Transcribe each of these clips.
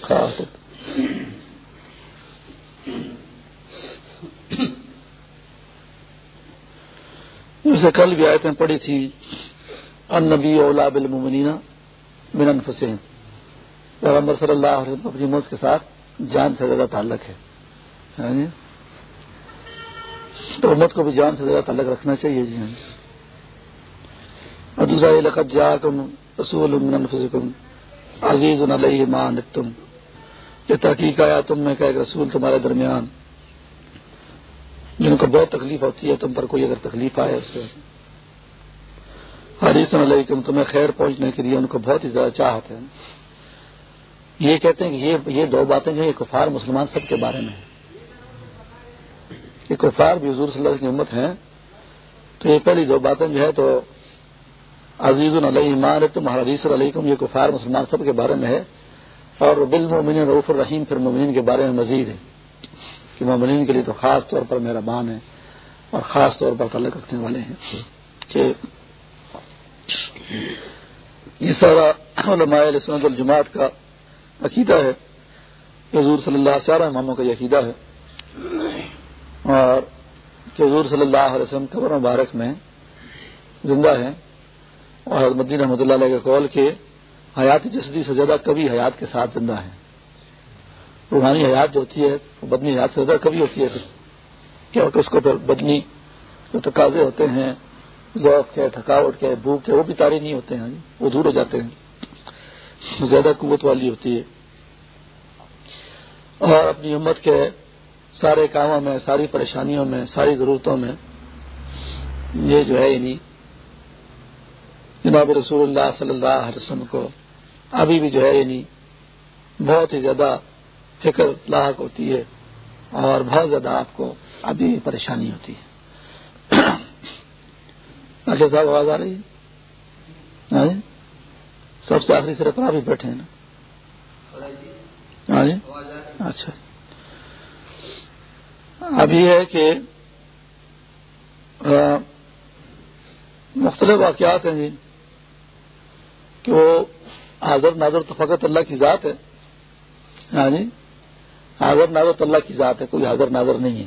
خاص جسے کل بھی آیتیں پڑھی تھی ان نبی اولا بالمنینا من انفسین پیغمبر صلی اللہ علیہ وسلم اپنی موت کے ساتھ جان سے زیادہ تعلق ہے۔ ہاں جی؟ تو امت کو بھی جان سے زیادہ تعلق رکھنا چاہیے جی۔ ہاں دوسرا لقت جا کم رسول من انفسکم۔ عزیز علیہ مان تم یہ تحقیق آیا تم میں کہ ایک رسول تمہارے درمیان، جن کو بہت تکلیف ہوتی ہے، تم پر کوئی اگر تکلیف آئے اس سے۔ حریث علیکم تمہیں خیر پہنچنے کے لیے ان کو بہت ہی زیادہ چاہتے ہیں یہ کہتے ہیں کہ یہ یہ دو باتیں جو یہ کفار مسلمان سب کے بارے میں ہیں۔ یہ کفار بھی حضور صلی اللہ کی امت ہیں۔ تو یہ پہلی دو باتیں جو ہے تو عزیز علیہ ایمان، تم حریث علیکم، یہ کفار مسلمان سب کے بارے میں ہے۔ اور بالمؤمن رعف الرحیم، پھر مومنین کے بارے میں مزید ہے کہ مومنین کے لیے تو خاص طور پر مہربان ہے اور خاص طور پر تعلق رکھنے والے ہیں کہ یہ سارا علماء سنت الجماعت کا عقیدہ ہے۔ حضور صلی اللہ سارا اماموں کا یہ عقیدہ ہے۔ اور کہ حضور صلی اللہ علیہ وسلم قبر مبارک میں زندہ ہے اور حضمدین رحمۃ اللہ علیہ کے قول کے حیات جسدی سے زیادہ کبھی حیات کے ساتھ زندہ ہے۔ روحانی حیات جو ہوتی ہے وہ بدنی حیات سے زیادہ کبھی ہوتی ہے۔ کیونکہ اس کو پھر بدنی جو تقاضے ہوتے ہیں، ذوق کے، تھکاوٹ کے، بھوک کے، وہ بھی تاری نہیں ہوتے ہیں۔ وہ دور ہو جاتے ہیں۔ زیادہ قوت والی ہوتی ہے۔ اور اپنی امت کے سارے کاموں میں، ساری پریشانیوں میں، ساری ضرورتوں میں یہ جو ہے یعنی جناب رسول اللہ صلی اللہ علیہ وسلم کو ابھی بھی جو ہے یعنی بہت ہی زیادہ فکر لاحق ہوتی ہے اور بہت زیادہ آپ کو ابھی بھی پریشانی ہوتی ہے۔ اچھا صاحب، آواز آ رہی ہے؟ ہاں جی؟ سب سے آخری سر پر آپ ہی بیٹھے ہیں نا؟ ہاں جی؟ اچھا۔ اب یہ ہے کہ مختلف واقعات ہیں جی۔ کہ وہ حاضر ناظر تو فقط اللہ کی ذات ہے۔ ہاں جی۔ حاضر ناظر تو اللہ کی ذات ہے، کوئی حاضر ناظر نہیں ہے۔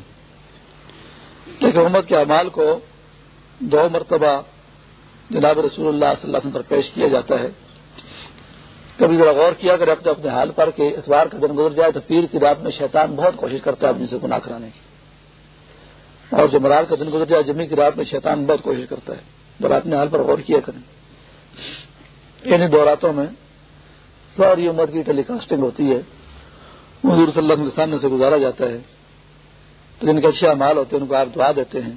لیکن حکومت کے اعمال کو دو مرتبہ جناب رسول اللہ صلی اللہ علیہ وسلم پر پیش کیا جاتا ہے۔ کبھی ذرا غور کیا اگر اپنے اپنے حال پر کہ اتوار کا دن گزر جائے تو پیر کی رات میں شیطان بہت کوشش کرتا ہے آدمی سے گناہ کرانے کی۔ اور جمعرات کا دن گزر جائے، جمعی کی رات میں شیطان بہت کوشش کرتا ہے۔ ذرا اپنے حال پر غور کیا کریں۔ یعنی انہیں دو راتوں میں ساری عمر کی ٹیلی کاسٹنگ ہوتی ہے، حضور صلی اللہ علیہ وسلم سامنے سے گزارا جاتا ہے۔ تو جن کے اچھے امال ہوتے ہیں، ان کو آپ دعا دیتے ہیں۔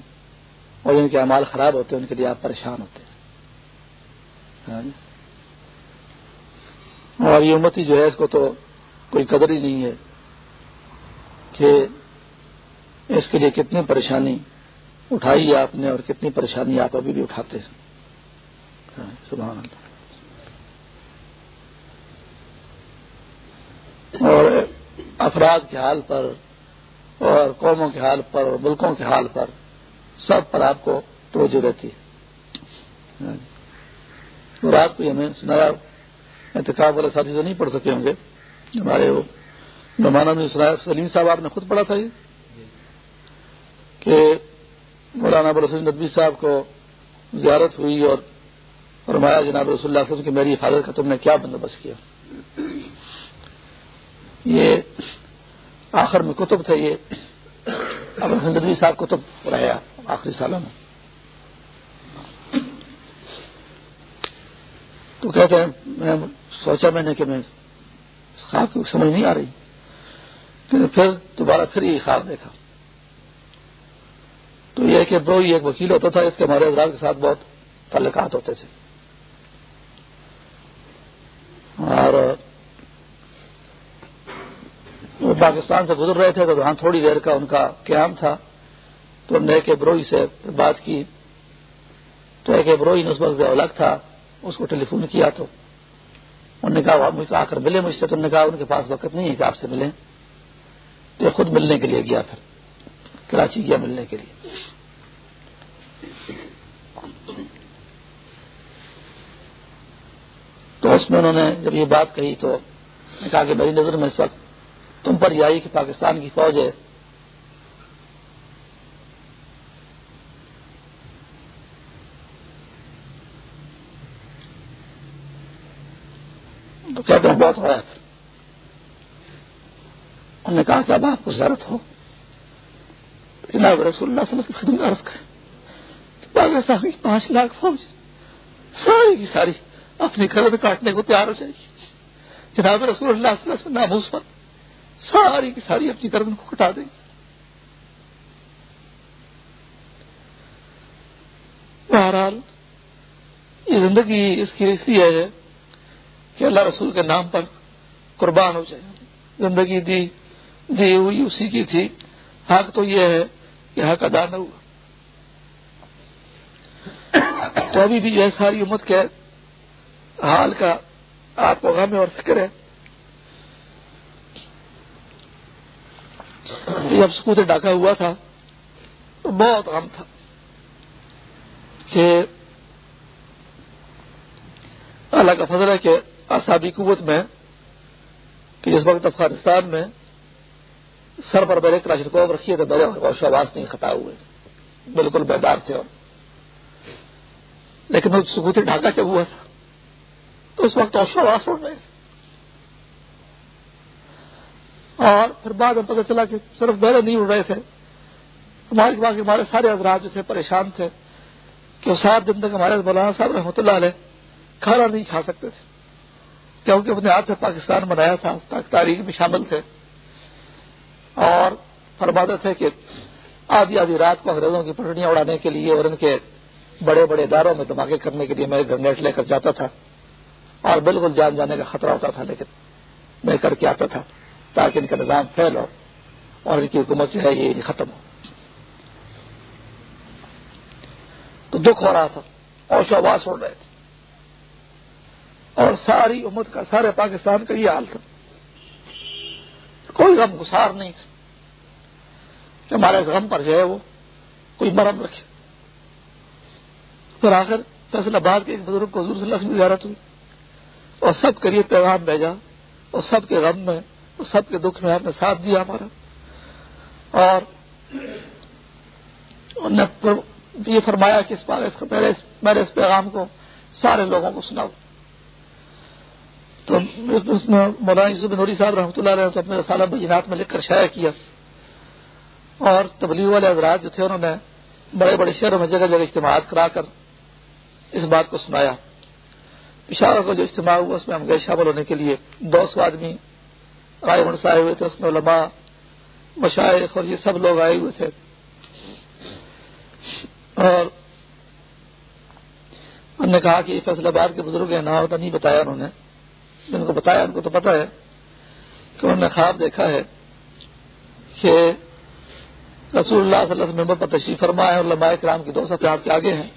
اور جن کے امال خراب ہوتے ہیں، ان کے لیے آپ پریشان ہوتے ہیں۔ ہاں جی۔ اور یہ امتی جو ہے، اس کو تو کوئی قدر ہی نہیں ہے کہ اس کے لیے کتنی پریشانی اٹھائی ہے آپ نے اور کتنی پریشانی آپ ابھی بھی اٹھاتے ہیں۔ ہاں جی، سبحان اللہ۔ اور افراد کے حال پر اور قوموں کے حال پر اور ملکوں کے حال پر سب پر آپ کو توجہ رہتی ہے۔ ہاں جی۔ رات کو ہمیں سنایا انتخاب والے ساتھی سے نہیں پڑھ سکے ہوں گے۔ ہمارے وہ مہمانوں نے سنایا، سلیم صاحب آپ نے خود پڑھا تھا یہ؟ کہ مولانا برسین ندوی صاحب کو زیارت ہوئی اور فرمایا جناب رسول اللہ کی میری حفاظت کا تم نے کیا بندوبست کیا؟ یہ آخر میں کتب تھے، یہ اب ندوی صاحب کتب رہا آخری سالوں میں۔ تو کہتے ہیں، میں سوچا میں نے کہ میں خواب کی سمجھ نہیں آ رہی۔ پھر دوبارہ پھر یہ خواب دیکھا۔ تو یہ کہ برو یہ ایک وکیل ہوتا تھا، اس کے ہمارے حضرات کے ساتھ بہت تعلقات ہوتے تھے۔ اور پاکستان سے گزر رہے تھے تو وہاں تھوڑی دیر کا ان کا قیام تھا۔ تو ہم نے ایک بروئی سے بات کی۔ تو ایک بروئی نے اس وقت الگ تھا، اس کو ٹیلی فون کیا تو انہوں نے کہا مجھے آ کر ملے مجھ سے۔ تو انہوں نے کہا، ان کے پاس وقت نہیں ہے کہ آپ سے ملیں۔ تو خود ملنے کے لیے گیا پھر، کراچی گیا ملنے کے لیے۔ تو اس میں انہوں نے جب یہ بات کہی تو نے کہا کہ میری نظر میں اس وقت تم پر یہ آئی کہ پاکستان کی فوج ہے۔ تو کہتے ہیں بہت ہوا انہوں نے کہا کہ اب آپ کو ضرورت ہو۔ جناب رسول اللہ صلی اللہ علیہ وسلم عرض کریں۔ پاکستان کی پانچ لاکھ فوج، ساری کی ساری اپنی گرد کاٹنے کو تیار ہو جائے گی۔ جناب رسول اللہ صلی اللہ علیہ وسلم ناموس پر ساری کی ساری اپنی گردن کو کٹا دیں گی بہرحال، یہ زندگی اس کی اس لیے ہے کہ اللہ رسول کے نام پر قربان ہو جائے۔ زندگی دی دی ہوئی اسی کی تھی۔ حق تو یہ ہے کہ حق ادا نہ ہوا۔ تو ابھی بھی جو ہے ساری امت کے حال کا آپ کو غم اور فکر ہے۔ جب سکوت ڈاکہ ہوا تھا تو بہت غم تھا کہ اللہ کا فضل ہے کہ آسابی قوت میں، کہ جس وقت افغانستان میں سر پر میرے کراشن کو رکھیے تو میرے آواز نہیں خطا ہوئے۔ بالکل بیدار تھے اور۔ لیکن میں سکوتی ڈھاکہ جب ہوا تھا، تو اس وقت آواز اڑ رہے تھے۔ اور پھر بعد میں پتہ چلا کہ صرف میرے نہیں اڑ رہے تھے۔ ہمارے باقی ہمارے سارے حضرات جو تھے پریشان تھے کہ وہ سات دن تک ہمارے مولانا صاحب رحمۃ اللہ علیہ کھانا نہیں کھا سکتے تھے۔ کیونکہ اپنے ہاتھ سے پاکستان بنایا تھا تاریخ میں شامل تھے۔ اور فرماتے تھے کہ آدھی آدھی رات کو انگریزوں کی پٹڑیاں اڑانے کے لیے اور ان کے بڑے بڑے اداروں میں دھماکے کرنے کے لیے میں گرنیٹ لے کر جاتا تھا اور بالکل جان جانے کا خطرہ ہوتا تھا، لیکن میں کر کے آتا تھا۔ تاکہ ان کا نظام پھیل ہو اور ان کی حکومت جو ہے یہ ختم ہو۔ تو دکھ ہو رہا تھا اور شواس اڑ رہے تھے۔ اور ساری امت کا، سارے پاکستان کا یہ حال تھا۔ کوئی غم گسار نہیں تھا۔ کہ ہمارے غم پر جو ہے وہ کوئی مرم رکھے۔ پھر آخر فیصلہ باد کے ایک بزرگ کو حضور صلی اللہ کی زیارت ہوئی۔ اور سب کے لیے پیغام بھیجا اور سب کے غم میں اور سب کے دکھ میں آپ نے ساتھ دیا ہمارا۔ اور نے یہ فرمایا کہ اس بار میرے اس پیغام کو سارے لوگوں کو سناؤ۔ تو اس میں مولانا یوسف نوری صاحب رحمۃ اللہ علیہ اپنے رسالہ بجینات میں لکھ کر شائع کیا۔ اور تبلیغ والے حضرات جو تھے، انہوں نے بڑے بڑے شہروں میں جگہ جگہ اجتماعات کرا کر اس بات کو سنایا۔ پشاور کا جو اجتماع ہوا، اس میں ہم گئے شامل ہونے کے لیے۔ دو سو آدمی رائے منسائے ہوئے تھے، اس میں علماء مشائق اور یہ سب لوگ آئے ہوئے تھے۔ اور ہم نے کہا کہ فیصلہ آباد کے بزرگ ہیں نہ ہوتا نہیں بتایا انہوں نے۔ جن کو بتایا، ان کو تو پتا ہے کہ انہوں نے خواب دیکھا ہے کہ رسول اللہ صلی اللہ علیہ وسلم پر تشریف فرما ہے اور لمبا کرام کی دو سفے آپ کے آگے ہیں۔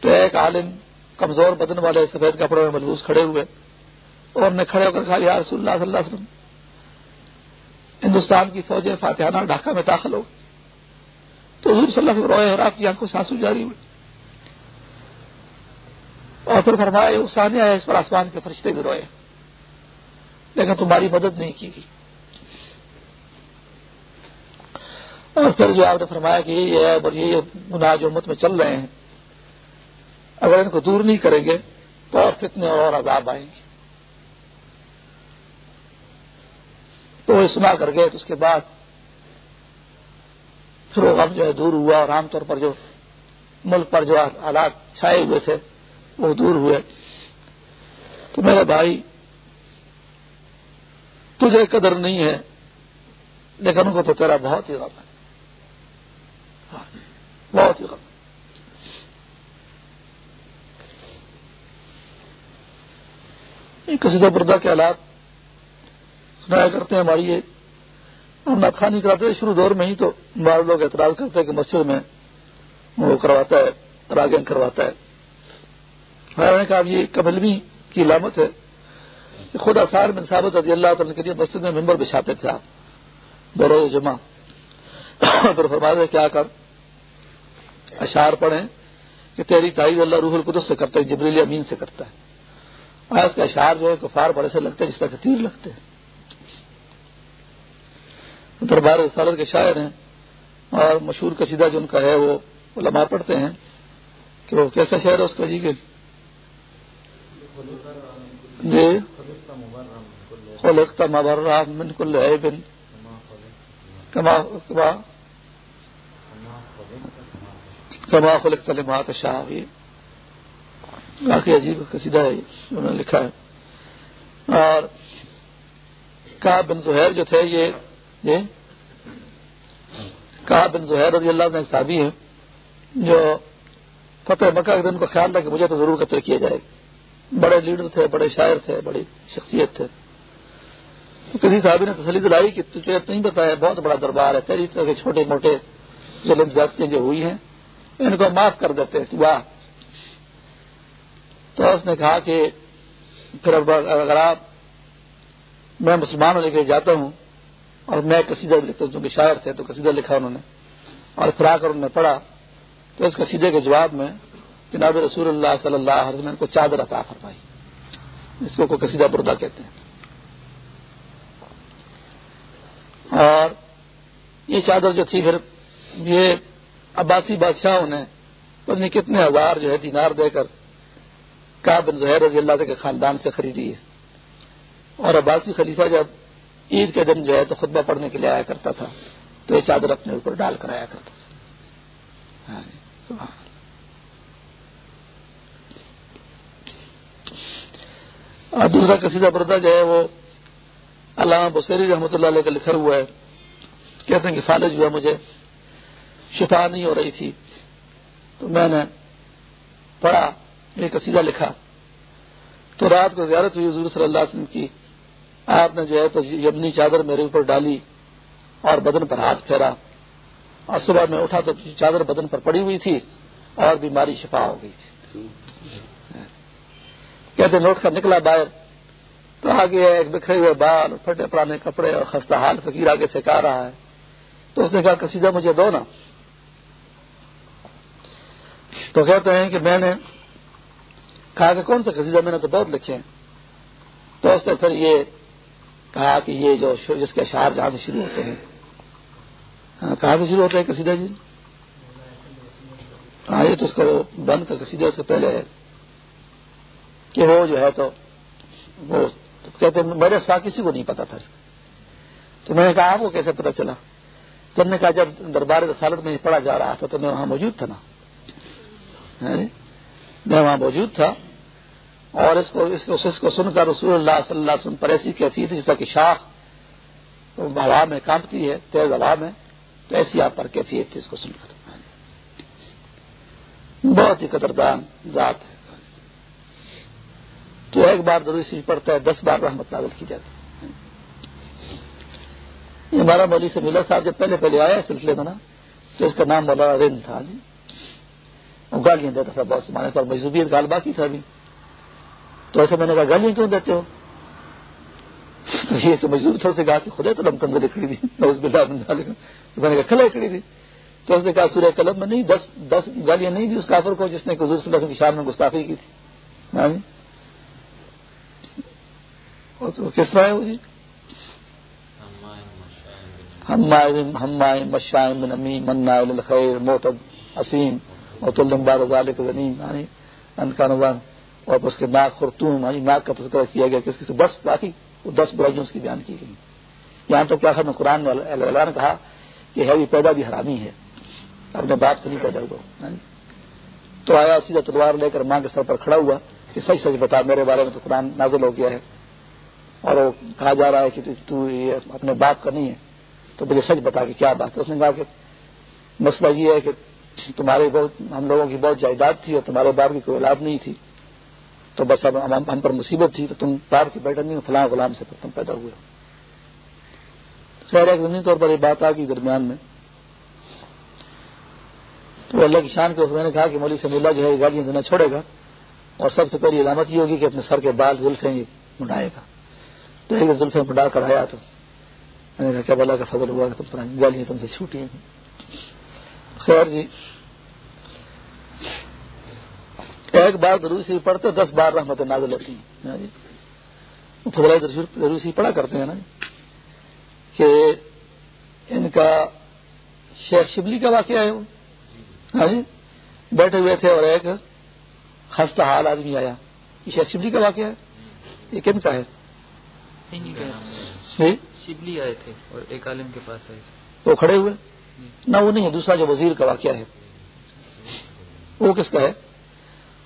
تو ایک عالم کمزور بدن والے سفید کپڑوں میں ملبوس کھڑے ہوئے۔ اور نے کھڑے ہو کر کہا، یا رسول اللہ صلی اللہ علیہ وسلم، ہندوستان کی فوجیں فاتحانہ ڈھاکہ میں داخل ہو تو حضور صلی اللہ علیہ وسلم روئے اور آپ کی آنکھوں سانسو جاری ہوئی اور پھر فرمایا ثانیہ ہے، اس پر آسمان کے فرشتے بھی روئے۔ لیکن تمہاری مدد نہیں کی گئی۔ اور پھر جو آپ نے فرمایا کہ یہ ہے اور یہ گناہ جو مت میں چل رہے ہیں، اگر ان کو دور نہیں کریں گے تو اور فتنے اور عذاب آئیں گے۔ تو وہ سنا کر گئے تو اس کے بعد پھر وہ غم جو ہے دور ہوا اور عام طور پر جو ملک پر جو حالات چھائے ہوئے تھے وہ دور ہوئے۔ تو میرے بھائی، تجھے قدر نہیں ہے، لیکن ان کو تو تیرا بہت ہی غم ہے۔ ہاں، بہت ہی غم کسی کا پردہ کے حالات سنایا کرتے ہیں ہماری یہ ہم نہ کھانی کراتے شروع دور میں ہی تو بعض لوگ اعتراض کرتے ہیں کہ مسجد میں وہ کرواتا ہے راگنگ کرواتا ہے۔ میں نے کہا یہ کبلمی کی علامت ہے کہ خود آثار میں ثابت رضی اللہ تعالیٰ کے لیے مسجد میں ممبر بچھاتے تھے آپ، بروز جمع پھر فرمایا کیا کر اشعار پڑھیں کہ تیری تعریف اللہ روح القدس سے کرتا ہے، جبریل امین سے کرتا ہے۔ آج کا اشعار جو ہے، کفار بڑے سے لگتے ہیں، جس طرح تیر لگتے ہیں۔ دربار رسالت کے شاعر ہیں اور مشہور قصیدہ جو ان کا ہے وہ علماء پڑھتے ہیں کہ وہ کیسا شہر ہے اس کا جی کے جی؟ خلقت مبرہ من کل عیب کما کما خلقت لما تشاء کافی عجیب قصیدہ ہے انہوں نے لکھا ہے اور کا بن زہیر جو تھے یہ جی؟ بن زہیر رضی اللہ نے صحابی ہیں، جو فتح مکہ کے دن کو خیال تھا کہ مجھے تو ضرور قتل کیا جائے گا۔ بڑے لیڈر تھے، بڑے شاعر تھے، بڑی شخصیت تھے۔ کسی صحابی نے تسلی دلائی کہ تجھے نہیں بتایا بہت بڑا دربار ہے، تیری طرح کے چھوٹے موٹے ظلم زیادتیں جو ہوئی ہیں، ان کو معاف کر دیتے واہ۔ تو اس نے کہا کہ پھر اگر آپ، میں مسلمان ہونے کے جاتا ہوں اور میں قصیدہ لکھتا ہوں، چونکہ شاعر تھے، تو قصیدہ لکھا انہوں نے۔ اور پھر آ کر انہوں نے پڑھا، تو اس قصیدے کے جواب میں جناب رسول اللہ صلی اللہ علیہ وسلم کو چادر عطا فرمائی۔ اس کو قصیدہ بردا کہتے ہیں۔ اور یہ چادر جو تھی، پھر یہ عباسی بادشاہوں نے پتنی کتنے ہزار جو ہے دینار دے کر کا بن زہر رضی اللہ کے خاندان سے خریدی ہے۔ اور عباسی خلیفہ جب عید کے دن جو ہے تو خطبہ پڑھنے کے لیے آیا کرتا تھا، تو یہ چادر اپنے اوپر ڈال کر آیا کرتا تھا۔ ہاں جی، اور دوسرا قصیدہ بردہ جو ہے وہ علامہ بسری رحمۃ اللہ علیہ کا لکھا ہوا ہے۔ کہتے ہیں کہ فالج ہوا مجھے شفا نہیں ہو رہی تھی، تو میں نے پڑھا ایک قصیدہ لکھا۔ تو رات کو زیارت ہوئی حضور صلی اللہ علیہ وسلم کی۔ آپ نے جو ہے تو یمنی چادر میرے اوپر ڈالی اور بدن پر ہاتھ پھیرا اور صبح میں اٹھا تو چادر بدن پر پڑی ہوئی تھی اور بیماری شفا ہو گئی تھی۔ کہتے لوٹ کر، نکلا باہر۔ تو آگے ایک بکھرے ہوئے بال، پھٹے پرانے کپڑے اور خستہ حال، فقیر آگے سکھا رہا ہے۔ تو اس نے کہا کسیدہ مجھے دو نا۔ تو کہتے ہیں کہ میں نے کہا کہ کون سا قصیدہ؟ میں نے تو بہت لکھے ہیں۔ تو اس نے پھر یہ کہا کہ یہ جو جس کے اشعار جہاں سے شروع ہوتے ہیں۔ ہاں، کہاں سے شروع ہوتے ہیں قصیدہ جی؟ ہاں یہ تو اس کو بند کا قصیدہ اس سے پہلے ہے کہ وہ جو ہے تو وہ کہتے ہیں، میرے سوا کسی کو نہیں پتا تھا۔ تو میں نے کہا، آپ کو کیسے پتا چلا؟ تو ہم نے کہا، جب دربار رسالت میں پڑھا جا رہا تھا تو میں وہاں موجود تھا نا۔ ہاں جی، میں وہاں موجود تھا۔ اور اس کو اس کو اس کو سن کر رسول اللہ صلی اللہ علیہ وسلم پر ایسی کیفیت جس طرح کی شاخ ہوا میں کانپتی ہے، تیز ہوا میں، تو ایسی آپ پر کیفیت تھی اس کو سن کر بہت ہی قدردان ذات ہے۔ تو ایک بار ضروری سی پڑتا ہے، دس بار رحمت نازل کی جاتی ہے۔ یہ ہمارا مولوی سے ملا صاحب جب پہلے پہلے آیا سلسلے میں نا، تو اس کا نام مولانا رند تھا جی۔ گالیاں دیتا تھا بہت زمانے پر مجزوبیت گال باقی تھا ابھی تو ایسے میں نے کہا، گالیاں کیوں دیتے ہو؟ تو یہ تو مجدور تھا سے کہا کہ خدا تو لم کنزل لکڑی تھی میں نے کہا، کھلا لکڑی تھی تو اس نے کہا، سورہ قلم میں نہیں، دس دس گالیاں نہیں دی اس کافر کو جس نے حضور صلی اللہ علیہ وسلم کی شان میں گستاخی کی تھی۔ کس طرح ہے وہ جی؟ ہم مشائم بن امی منا الخیر موتب اسیم اور لمبا ذالک زنیم یعنی ان کا نظام اور اس کے ناک خرطوم یعنی ناک کا تذکرہ کیا گیا کس سے بس باقی، وہ دس برائیوں اس کی بیان کی گئی۔ یہاں تو کیا خیر قرآن نے کہا کہ ہے پیدا بھی حرامی ہے۔ اپنے باپ سے نہیں پیدا ہوا جی؟ تو آیا سیدھا تلوار لے کر ماں کے سر پر کھڑا ہوا کہ سچ سچ بتا، میرے بارے میں تو قرآن نازل ہو گیا ہے۔ اور وہ کہا جا رہا ہے کہ تو یہ اپنے باپ کا نہیں ہے۔ تو مجھے سچ بتا کہ کیا بات ہے؟ اس نے کہا کہ مسئلہ یہ ہے کہ تمہارے بہت ہم لوگوں کی بہت جائیداد تھی اور تمہارے باپ کی کوئی اولاد نہیں تھی۔ تو بس اب ہم پر مصیبت تھی تو تم باپ کی بیٹھا نہیں فلاں غلام سے پھر تم پیدا ہوئے خیر ایک زمین طور پر یہ بات آ گئی درمیان میں۔ تو اللہ کی شان کے میں نے کہا کہ مولوی سمی اللہ جو ہے گاڑیاں دینا چھوڑے گا اور سب سے پہلی علامت یہ ہوگی کہ اپنے سر کے بال زلفیں منڈائے گا۔ تو ایک زلفیں منڈا کر آیا تو میں نے کہا، کیا بلا کا فضل ہوا کہ تم گالیاں تم سے چھوٹی ہیں۔ خیر جی۔ ایک بار ضروری پڑھتے دس بار رحمت نازل ہوتی ہیں۔ ہاں جی۔ ضروری پڑھا کرتے ہیں نا کہ ان کا شیخ شبلی کا واقعہ ہے وہ۔ ہاں جی۔ بیٹھے ہوئے تھے اور ایک خستہ حال آدمی آیا۔ یہ شیخ شبلی کا واقعہ ہے؟ یہ کن کا ہے؟ شبلی آئے تھے اور ایک عالم کے پاس آئے تھے۔ وہ کھڑے ہوئے؟ نہ وہ نہیں دوسرا جو وزیر کا واقعہ ہے۔ وہ کس کا ہے؟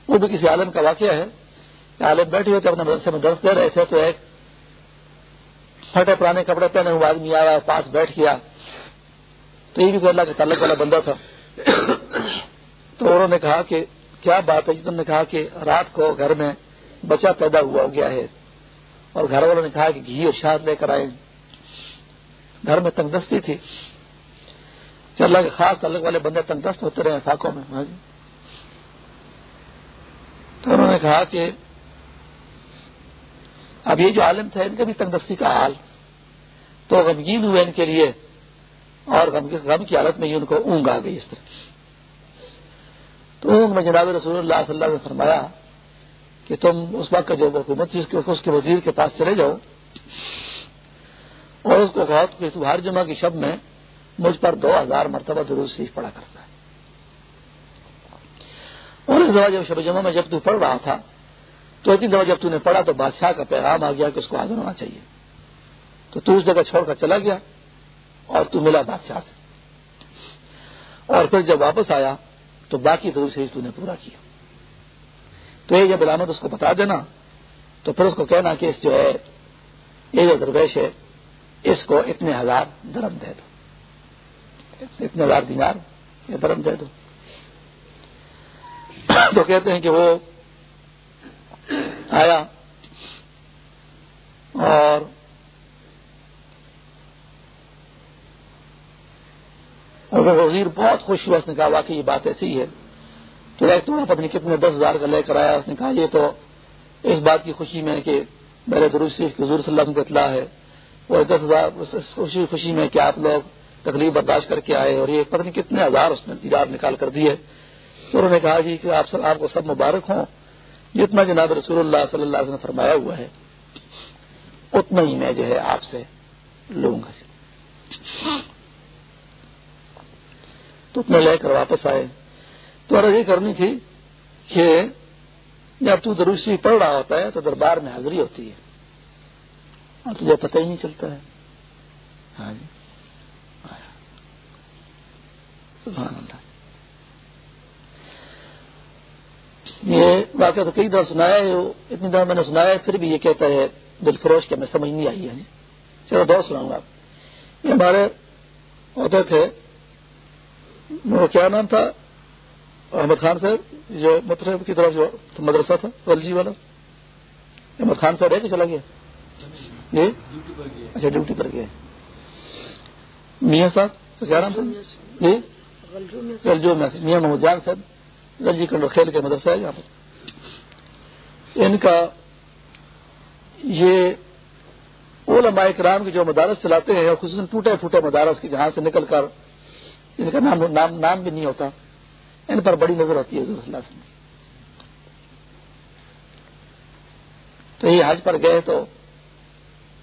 وہ بھی کسی عالم کا واقعہ ہے عالم بیٹھے ہوئے تھے، اپنے مدرسے میں درس دے رہے تھے، تو ایک پھٹے پرانے کپڑے پہنے ہوئے آدمی آیا، پاس بیٹھ گیا۔ تو یہ بھی اللہ کے تعلق والا بندہ تھا۔ تو انہوں نے کہا کہ کیا بات ہے؟ جتنے نے کہا کہ رات کو گھر میں بچہ پیدا ہوا ہو گیا ہے۔ اور گھر والوں نے کہا کہ گھی اور شاد لے کر آئے گھر میں تنگ دستی تھی۔ کہ اللہ کے خاص تعلق والے بندے تنگ دست ہوتے رہے فاقوں میں۔ ہاں جی۔ تو انہوں نے کہا کہ اب یہ جو عالم تھا ان کا بھی تنگ دستی کا حال۔ تو غمگین ہوئے ان کے لیے اور غم کی حالت میں ہی ان کو اونگ آ گئی اس طرح تو اونگ میں جناب رسول اللہ صلی اللہ علیہ نے فرمایا کہ تم اس وقت کا جو حکومت تھی، اس کے وزیر کے پاس چلے جاؤ۔ اور اس کو کہو کہ تو ہر جمعہ کی شب میں مجھ پر دو ہزار مرتبہ درست شریف پڑا کرتا ہے۔ اور اس دفعہ جب شب جمعہ میں جب تو پڑھ رہا تھا، تو اتنی دفعہ جب تو نے پڑھا تو بادشاہ کا پیغام آ گیا کہ اس کو حاضر ہونا چاہیے۔ تو تو اس جگہ چھوڑ کر چلا گیا اور تو ملا بادشاہ سے۔ اور پھر جب واپس آیا تو باقی ضرور سے تو نے پورا کیا۔ تو یہ جب علامت اس کو بتا دینا، تو پھر اس کو کہنا کہ اس جو ہے، یہ جو درویش ہے، اس کو اتنے ہزار درم دے دو۔ اتنے ہزار دینار یہ درم دے دو۔ تو کہتے ہیں کہ وہ آیا اور وہ وزیر بہت خوش ہوا، اس نے کہا، واقعی یہ بات ایسی ہے۔ تو ایک تو پتنی کتنے دس ہزار کا لے کر آیا، اس نے کہا، یہ تو اس بات کی خوشی میں کہ میرے شریف حضور صلی اللہ علیہ وسلم کو اطلاع ہے اور دس ہزار خوشی خوشی میں کہ آپ لوگ تکلیف برداشت کر کے آئے اور یہ پتنی کتنے ہزار اس نے دیدار نکال کر دیے۔ تو انہوں نے کہا جی کہ آپ سب آپ کو سب مبارک ہوں۔ جتنا جناب رسول اللہ صلی اللہ علیہ وسلم نے فرمایا ہوا ہے۔ اتنا ہی میں جو ہے آپ سے لوں گا تو اتنا لے کر واپس آئے۔ تو عرض یہ کرنی تھی کہ جب تو دروسی پڑھ رہا ہوتا ہے تو دربار میں حاضری ہوتی ہے۔ اور تجھے پتہ ہی نہیں چلتا ہے۔ ہاں جی۔ سبحان اللہ۔ یہ واقعہ تو کئی دور سنایا ہے اتنی دور میں نے سنایا ہے پھر بھی یہ کہتا ہے دل فروش کے میں سمجھ نہیں آئی ہے۔ چلو دور سناؤں گا یہ ہمارے ہوتے تھے۔ وہ کیا نام تھا؟ احمد خان صاحب جو مطلب کی طرف جو مدرسہ تھا ولجی والا۔ احمد خان صاحب ہے کہ چلا گیا۔ جی؟ اچھا ڈیوٹی پر گئے میاں صاحب کیا نام تھا؟ جی؟ ولجو میں میاں محمد جان صاحب۔ رنجی کنڈو کھیل کے مدرسہ ہے یہاں پر۔ ان کا یہ علماء کرام کے جو مدارس چلاتے ہیں اور خصوصاً ٹوٹے پھوٹے مدارس کے جہاں سے نکل کر ان کا نام نام, نام بھی نہیں ہوتا ان پر بڑی نظر ہوتی ہے حضور صلی اللہ علیہ وسلم تو یہ حج پر گئے تو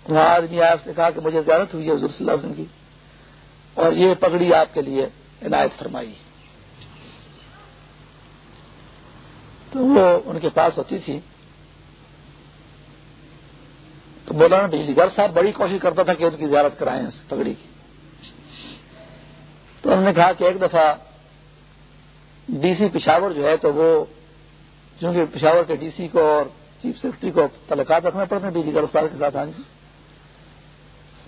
وہاں آدمی آپ نے کہا کہ مجھے زیارت ہوئی ہے حضور صلی اللہ علیہ وسلم کی اور یہ پگڑی آپ کے لیے عنایت فرمائی۔ ہے تو وہ ان کے پاس ہوتی تھی۔ تو مولانا بجلی گھر صاحب بڑی کوشش کرتا تھا کہ ان کی زیارت کرائیں اس پگڑی کی۔ تو انہوں نے کہا کہ ایک دفعہ ڈی سی پشاور جو ہے تو وہ چونکہ پشاور کے ڈی سی کو اور چیف سیکرٹری کو تعلقات رکھنا پڑتے ہیں بجلی گھر استاد کے ساتھ آنے سے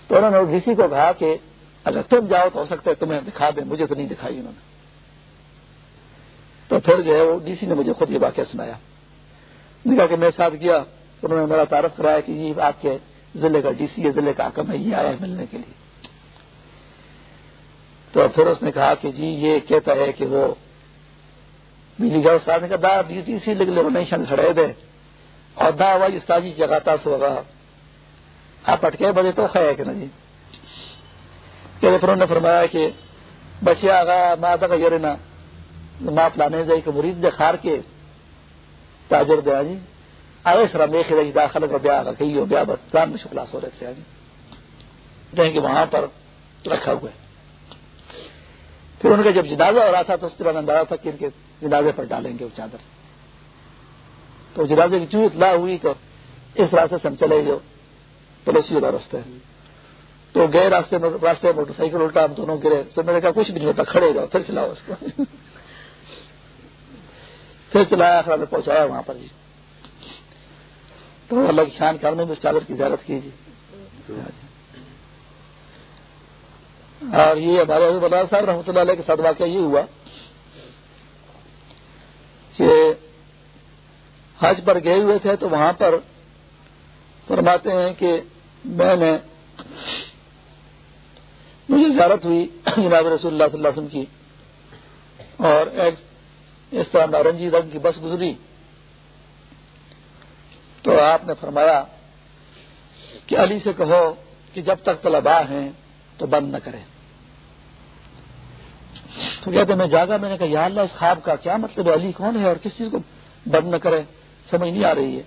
تو انہوں نے ڈی سی کو کہا کہ اگر تم جاؤ تو ہو سکتا ہے تمہیں دکھا دیں، مجھے تو نہیں دکھائی انہوں نے۔ تو پھر جو ہے وہ ڈی سی نے مجھے خود یہ واقعہ سنایا۔ کہا کہ میرے ساتھ گیا انہوں نے میرا تعارف کرایا کہ یہ آپ کے ضلع کا ڈی سی ہے، ضلع کا حکم ہے، یہ آیا ہے ملنے کے لیے۔ تو پھر اس نے کہا کہ جی یہ کہتا ہے کہ وہ بجلی گھر استاد نے کہا دا ڈی سی لگ لے وہ نہیں شن کھڑے دے۔ اور دا آواز استادی جگاتا سو ہوگا۔ آپ اٹکے بجے تو خیا کہ نا جی کہ پھر انہوں نے فرمایا کہ بچے آگا ماں کا یہ نا ماپ لانے جائے کہ مرید دے خار کے تاجر دیا جی یعنی؟ آگے سر دیکھ رہے داخل کا بیا آگا کہی ہو بیا بس جان میں شکلاس ہو رہے تھے کہ وہاں پر رکھا ہوا ہے پھر ان کا جب جنازہ ہو رہا تھا تو اس طرح اندازہ تھا کہ ان کے جنازے پر ڈالیں گے وہ چادر۔ تو جنازے کی چوت اطلاع ہوئی تو اس راستے سے ہم چلے جو پڑوسی والا راستے تو گئے راستے میں، راستے موٹر سائیکل الٹا، ہم دونوں گرے۔ تو میں نے کہا کچھ بھی نہیں ہوتا، کھڑے جاؤ، پھر چلاؤ اس کو۔ پھر چلایا خراب پہنچایا وہاں پر جی۔ تو اللہ کی شان کے ہم نے بھی اس چادر کی زیارت کی جی۔ اور یہ ہمارے اللہ صاحب رحمۃ اللہ علیہ کے ساتھ واقعہ یہ ہوا کہ حج پر گئے ہوئے تھے تو وہاں پر فرماتے ہیں کہ میں نے مجھے زیارت ہوئی جناب رسول اللہ صلی اللہ علیہ وسلم کی اور ایک اس طرح نارنجی رنگ کی بس گزری۔ تو آپ نے فرمایا کہ علی سے کہو کہ جب تک طلبا ہیں تو بند نہ کرے تو کہتے میں جاگا، میں نے کہا، یا اللہ، اس خواب کا کیا مطلب ہے؟ علی کون ہے اور کس چیز کو بند نہ کرے سمجھ نہیں آ رہی ہے۔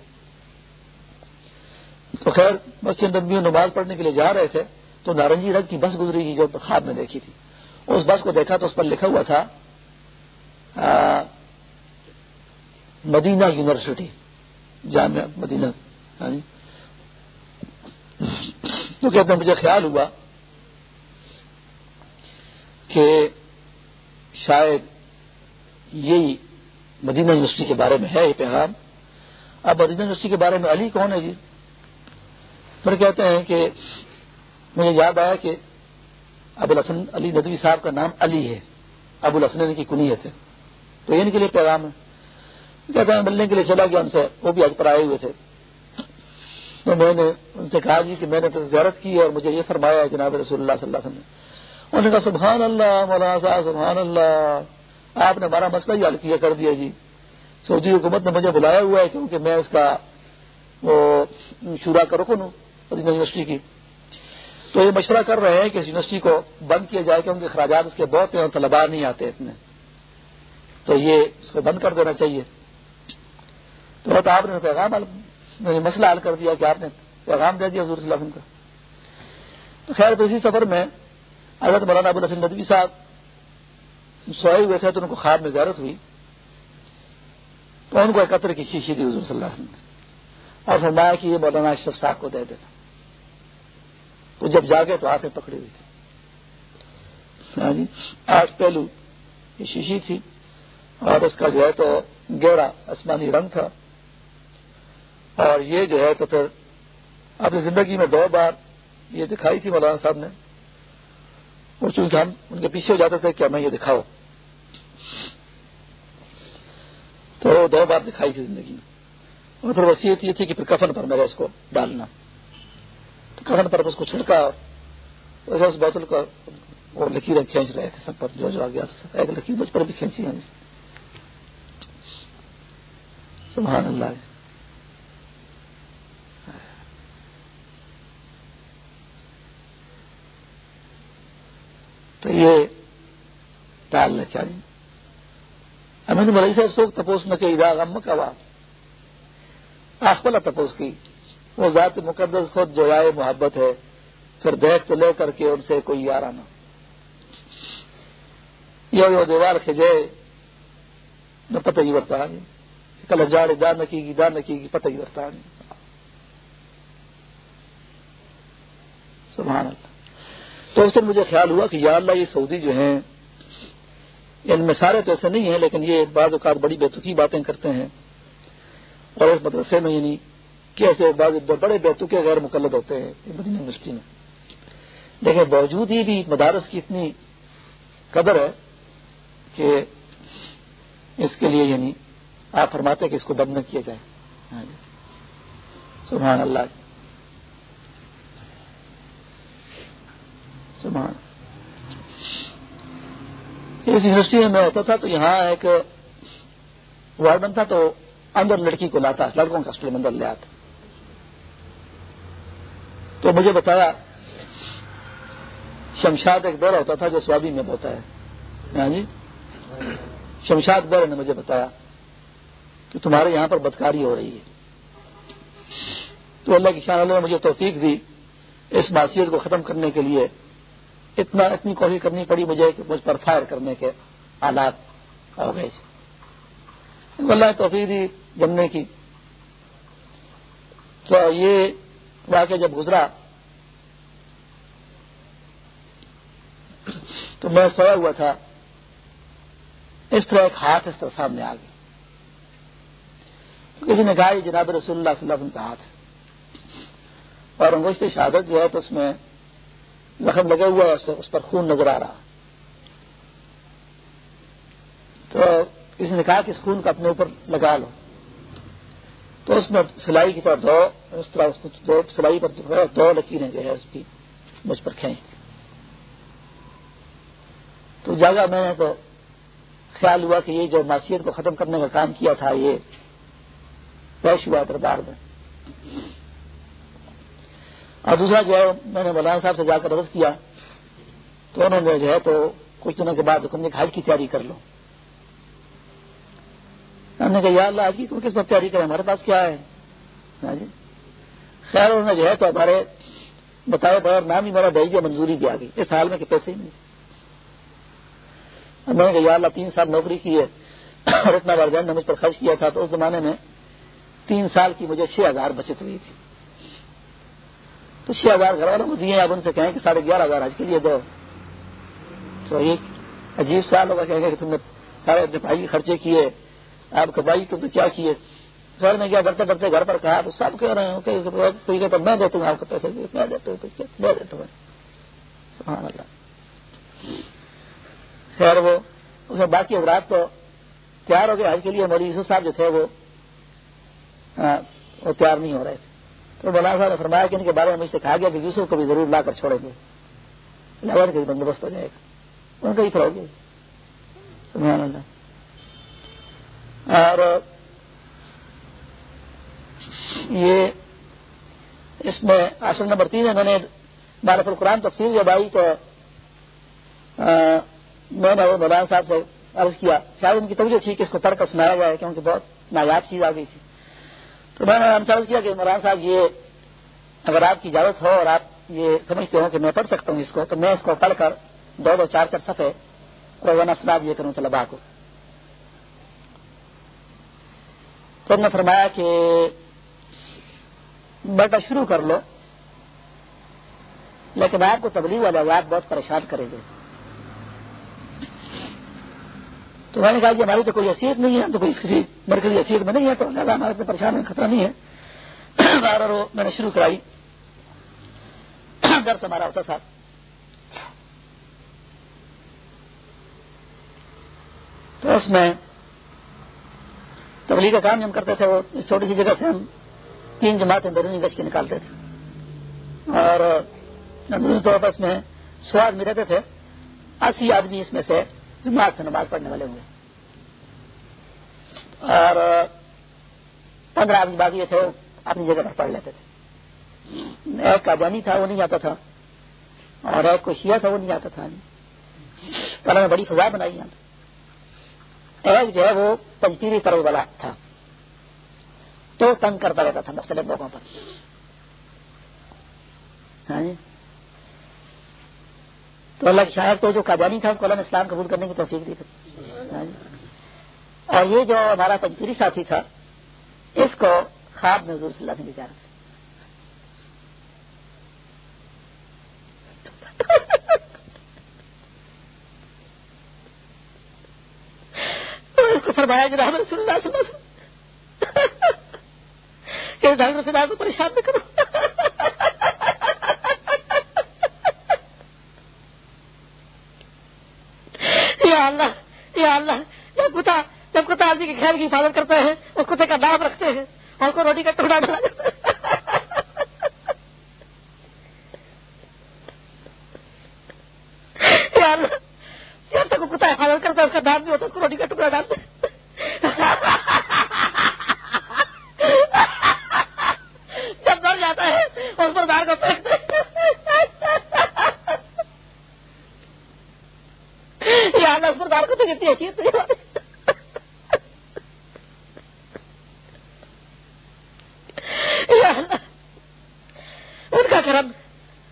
تو خیر، بس کے اندر نماز پڑھنے کے لیے جا رہے تھے، تو نارنجی رنگ کی بس گزری جو خواب میں دیکھی تھی۔ اس بس کو دیکھا تو اس پر لکھا ہوا تھا مدینہ یونیورسٹی، جامعہ مدینہ ہاں جی۔ تو کہتے ہیں، مجھے خیال ہوا کہ شاید یہی مدینہ یونیورسٹی کے بارے میں ہے یہ پیغام اب مدینہ یونیورسٹی کے بارے میں علی کون ہے جی؟ پھر کہتے ہیں کہ مجھے یاد آیا کہ ابو الحسن علی ندوی صاحب کا نام علی ہے۔ ابو الحسن یعنی کی کنیت ہے۔ تو ان کے لیے پیغام ہے۔ کہتے ہیں ملنے کے لیے چلا گیا ان سے، وہ بھی آج پر آئے ہوئے تھے۔ تو میں نے ان سے کہا جی کہ میں نے تو زیارت کی اور مجھے یہ فرمایا جناب رسول اللہ صلی اللہ علیہ وسلم۔ انہوں نے کہا، سبحان اللہ، مولانا صاحب، سبحان اللہ۔ آپ نے ہمارا مسئلہ ہی حل کیا کر دیا جی۔ سعودی حکومت نے مجھے بلایا ہوا ہے کیونکہ میں اس کا وہ شورا کا رکن ہوں یونیورسٹی کی۔ تو یہ مشورہ کر رہے ہیں کہ اس یونیورسٹی کو بند کیا جائے، کیونکہ اخراجات اس کے بہت ہیں اور طلبا نہیں آتے اتنے۔ تو یہ اس کو بند کر دینا چاہیے۔ تو آپ نے پیغام یعنی مسئلہ حل کر دیا کہ آپ نے پیغام دے دیا حضور صلی اللہ علیہ وسلم کا۔ تو خیر تو اسی سفر میں حضرت مولانا ابو الحسن ندوی صاحب سوئے ہوئے تھے تو ان کو خواب میں زیارت ہوئی۔ تو ان کو ایکتر کی شیشی دی حضور صلی اللہ علیہ وسلم اور فرمایا کہ یہ مولانا اشرف صاحب کو دے دینا۔ تو جب جاگے تو ہاتھیں پکڑی ہوئی تھی ہاں جی آٹھ پہلو یہ شیشی تھی۔ اور اس کا جو ہے تو گہرا آسمانی رنگ تھا۔ اور یہ جو ہے تو پھر اپنی زندگی میں دو بار یہ دکھائی تھی مولانا صاحب نے۔ اور چونکہ ہم ان کے پیچھے ہو جاتے تھے کہ ہمیں یہ دکھاؤ۔ تو دو بار دکھائی تھی زندگی میں۔ اور پھر وسیعت یہ تھی کہ پھر کفن پر میرا اس کو ڈالنا۔ تو کفن پر اس کو چھڑکا اس بوتل کا وہ لکیریں کھینچ رہے تھے سب پر، جو جو آ گیا ایک لکیر مجھ پر بھی کھینچی ہیں سبحان اللہ۔ تو یہ ٹالنا چاہیے۔ امین ملئی صاحب سوکھ تپوس نہ کہ غم کوا آخلا تپوس کی۔ وہ ذات مقدس خود جو رائے محبت ہے۔ پھر دیکھ تو لے کر کے ان سے کوئی یار آنا یہ دیوار کھجے نہ پتہ ہی برتا نہیں کل جاڑے دار نہ کی گی دار نہ کی گی پتہ ہی سبحان اللہ تو اس دن مجھے خیال ہوا کہ یا اللہ، یہ سعودی جو ہیں، ان میں سارے تو ایسے نہیں ہیں، لیکن یہ بعض اوقات بڑی بیتکی باتیں کرتے ہیں۔ اور اس مدرسے میں یعنی کیسے بعض بڑے بیتوکے غیر مقلد ہوتے ہیں مدینہ یونیورسٹی میں۔ لیکن باوجود ہی بھی مدارس کی اتنی قدر ہے کہ اس کے لیے یعنی آپ فرماتے کہ اس کو بند نہ کیا جائے۔ ہاں جی۔ سبحان اللہ۔ اس یونیورسٹی میں ہوتا تھا تو یہاں ایک وارڈن تھا تو اندر لڑکی کو لاتا، لڑکوں کا اسٹیم اندر لے آتا۔ تو مجھے بتایا، شمشاد ایک بیر ہوتا تھا جو سوابی میں ہوتا ہے۔ ہاں جی۔ شمشاد بیر نے مجھے بتایا۔ کہ تمہارے یہاں پر بدکاری ہو رہی ہے۔ تو اللہ کی شان اللہ نے مجھے توفیق دی اس معصیت کو ختم کرنے کے لیے۔ اتنا اتنی کوشش کرنی پڑی مجھے کہ مجھ پر فائر کرنے کے حالات ہو گئے اللہ نے توفیق دی جمنے کی۔ تو یہ واقعہ جب گزرا، تو میں سویا ہوا تھا۔ اس طرح ایک ہاتھ اس طرح سامنے آ گیا۔ کسی نے کہا یہ جناب رسول اللہ صلی اللہ علیہ وسلم کا ہاتھ ہے۔ اور انگوشت شہادت جو ہے تو اس میں زخم لگے ہوا ہے اس پر خون نظر آ رہا۔ تو کسی نے کہا کہ اس خون کو اپنے اوپر لگا لو۔ تو اس میں سلائی کی طرح دو اس طرح اس کو دو سلائی پر دو لکیریں جو ہے اس کی مجھ پر کھینچ دی۔ تو جگہ میں نے تو خیال ہوا کہ یہ جو معاشیت کو ختم کرنے کا کام کیا تھا، یہ پیش ہوا دربار میں اور دوسرا جو ہے، میں نے مولانا صاحب سے جا کر عرض کیا، تو انہوں نے جو ہے تو کچھ دنوں کے بعد حکم حج کی تیاری کر لو۔ ہم نے کہا، یا اللہ کی تم کس پر تیاری کریں؟ ہمارے پاس کیا ہے؟ ہاں جی۔ خیر، انہوں نے جو ہے تو ہمارے بتائے بغیر نام ہی میرا بھیج دیا منظوری بھی آ گئی۔ اس حال میں کہ پیسے ہی نہیں۔ میں نے کہا، یا اللہ، تین سال نوکری کی ہے اور اتنا والدین نے مجھ پر خرچ کیا تھا، تو اس زمانے میں تین سال کی مجھے چھ ہزار بچت ہوئی تھی۔ تو چھ ہزار گھر والوں کو دیے اب ان سے کہیں کہ ساڑھے گیارہ ہزار آج کے لیے دو۔ تو ایک عجیب سال ہوگا کہیں گے کہ تم نے سارے اپنے بھائی خرچے کیے، آپ کا بھائی تم تو کیا کیے؟ خیر میں کیا بڑھتے بڑھتے گھر پر کہا، تو سب کہہ رہے ہیں کوئی کہتا، میں دیتا ہوں، آپ کو پیسے میں دیتا ہوں میں دیتا ہوں۔ سبحان اللہ۔ خیر، وہ اس میں باقی حضرات تو تیار ہو گئے۔ آج کے لیے مولی یوسف صاحب جو تھے، وہ وہ تیار نہیں ہو رہے تھے۔ تو مولانا صاحب نے فرمایا کہ ان کے بارے میں مجھ سے کہا گیا کہ یوسف کو بھی ضرور لا کر چھوڑیں گے۔ لگن کا بندوبست ہو جائے گا۔ ان کا ہی پھر ہوگی سبحان اللہ۔ اور یہ اس میں آسن نمبر تین ہے میں نے بارف القرآن تفصیل جب آئی تو میں نے مولانا صاحب سے عرض کیا، شاید ان کی توجہ تھی کہ اس کو پڑھ کر سنایا جائے کیونکہ بہت نایاب چیز آ گئی تھی۔ تو میں نے ہم سے کیا کہ مولانا صاحب، یہ اگر آپ کی اجازت ہو اور آپ یہ سمجھتے ہو کہ میں پڑھ سکتا ہوں اس کو، تو میں اس کو پڑھ کر دو دو چار کر سفے روزانہ سنا دیے کروں طلبا کو تو نے فرمایا کہ بیٹا شروع کر لو، لیکن آپ کو تبلیغ والے بات بہت پریشان کرے گے تو میں نے کہا کہ ہماری تو کوئی حیثیت نہیں ہے تو کوئی کسی مرکزی حیثیت میں نہیں ہے تو زیادہ ہمارے سے پریشان میں خطرہ نہیں ہے۔ اور میں نے شروع کرائی۔ درس ہمارا ہوتا تھا۔ تو اس میں تبلیغ کا کام ہم کرتے تھے، وہ چھوٹی سی جگہ سے ہم تین جماعتیں بیرونی گش کے نکالتے تھے۔ اور اندرونی طور پر اس میں سو آدمی رہتے تھے، اسی آدمی اس میں سے جماعت سے نماز پڑھنے والے ہوئے اور پندرہ آدمی باقی تھے اپنی جگہ پر پڑھ لیتے تھے۔ ایک کاجانی تھا وہ نہیں جاتا تھا، اور ایک کو شیعہ تھا وہ نہیں جاتا تھا۔ کل میں بڑی فضا بنائی یہاں ایک جو ہے وہ پنچیری طرز والا تھا۔ تو تنگ کرتا رہتا تھا مختلف لوگوں پر۔ ہاں جی؟ تو اللہ کی شاید تو جو قادیانی تھا اس کو اللہ نے اسلام قبول کرنے کی توفیق دی تھی۔ ہاں جی۔ اور یہ جو ہمارا پنچیری ساتھی تھا، اس کو خواب میں حضور صلی اللہ سے بچارا اس کو فرمایا کہ رحمت رسول اللہ صلی اللہ علیہ وسلم، کہ ڈاکٹر سے کو پریشان نہ کرو۔ یا اللہ یا اللہ، جب کتا جب کتا آدمی کے خیال کی حفاظت کرتے ہیں، اس کتے کا نام رکھتے ہیں، اور کو روٹی کا ٹکڑا ڈالا جب تک وہ کتا حفاظت کرتا ہے اس کا نام بھی ہوتا ہے اس کو روٹی کا ٹکڑا ڈالتے جب ڈر جاتا ہے اس پر دار کو پھینکتے یہ آنا اس پر دار کو تو کتنی حیثیت کرم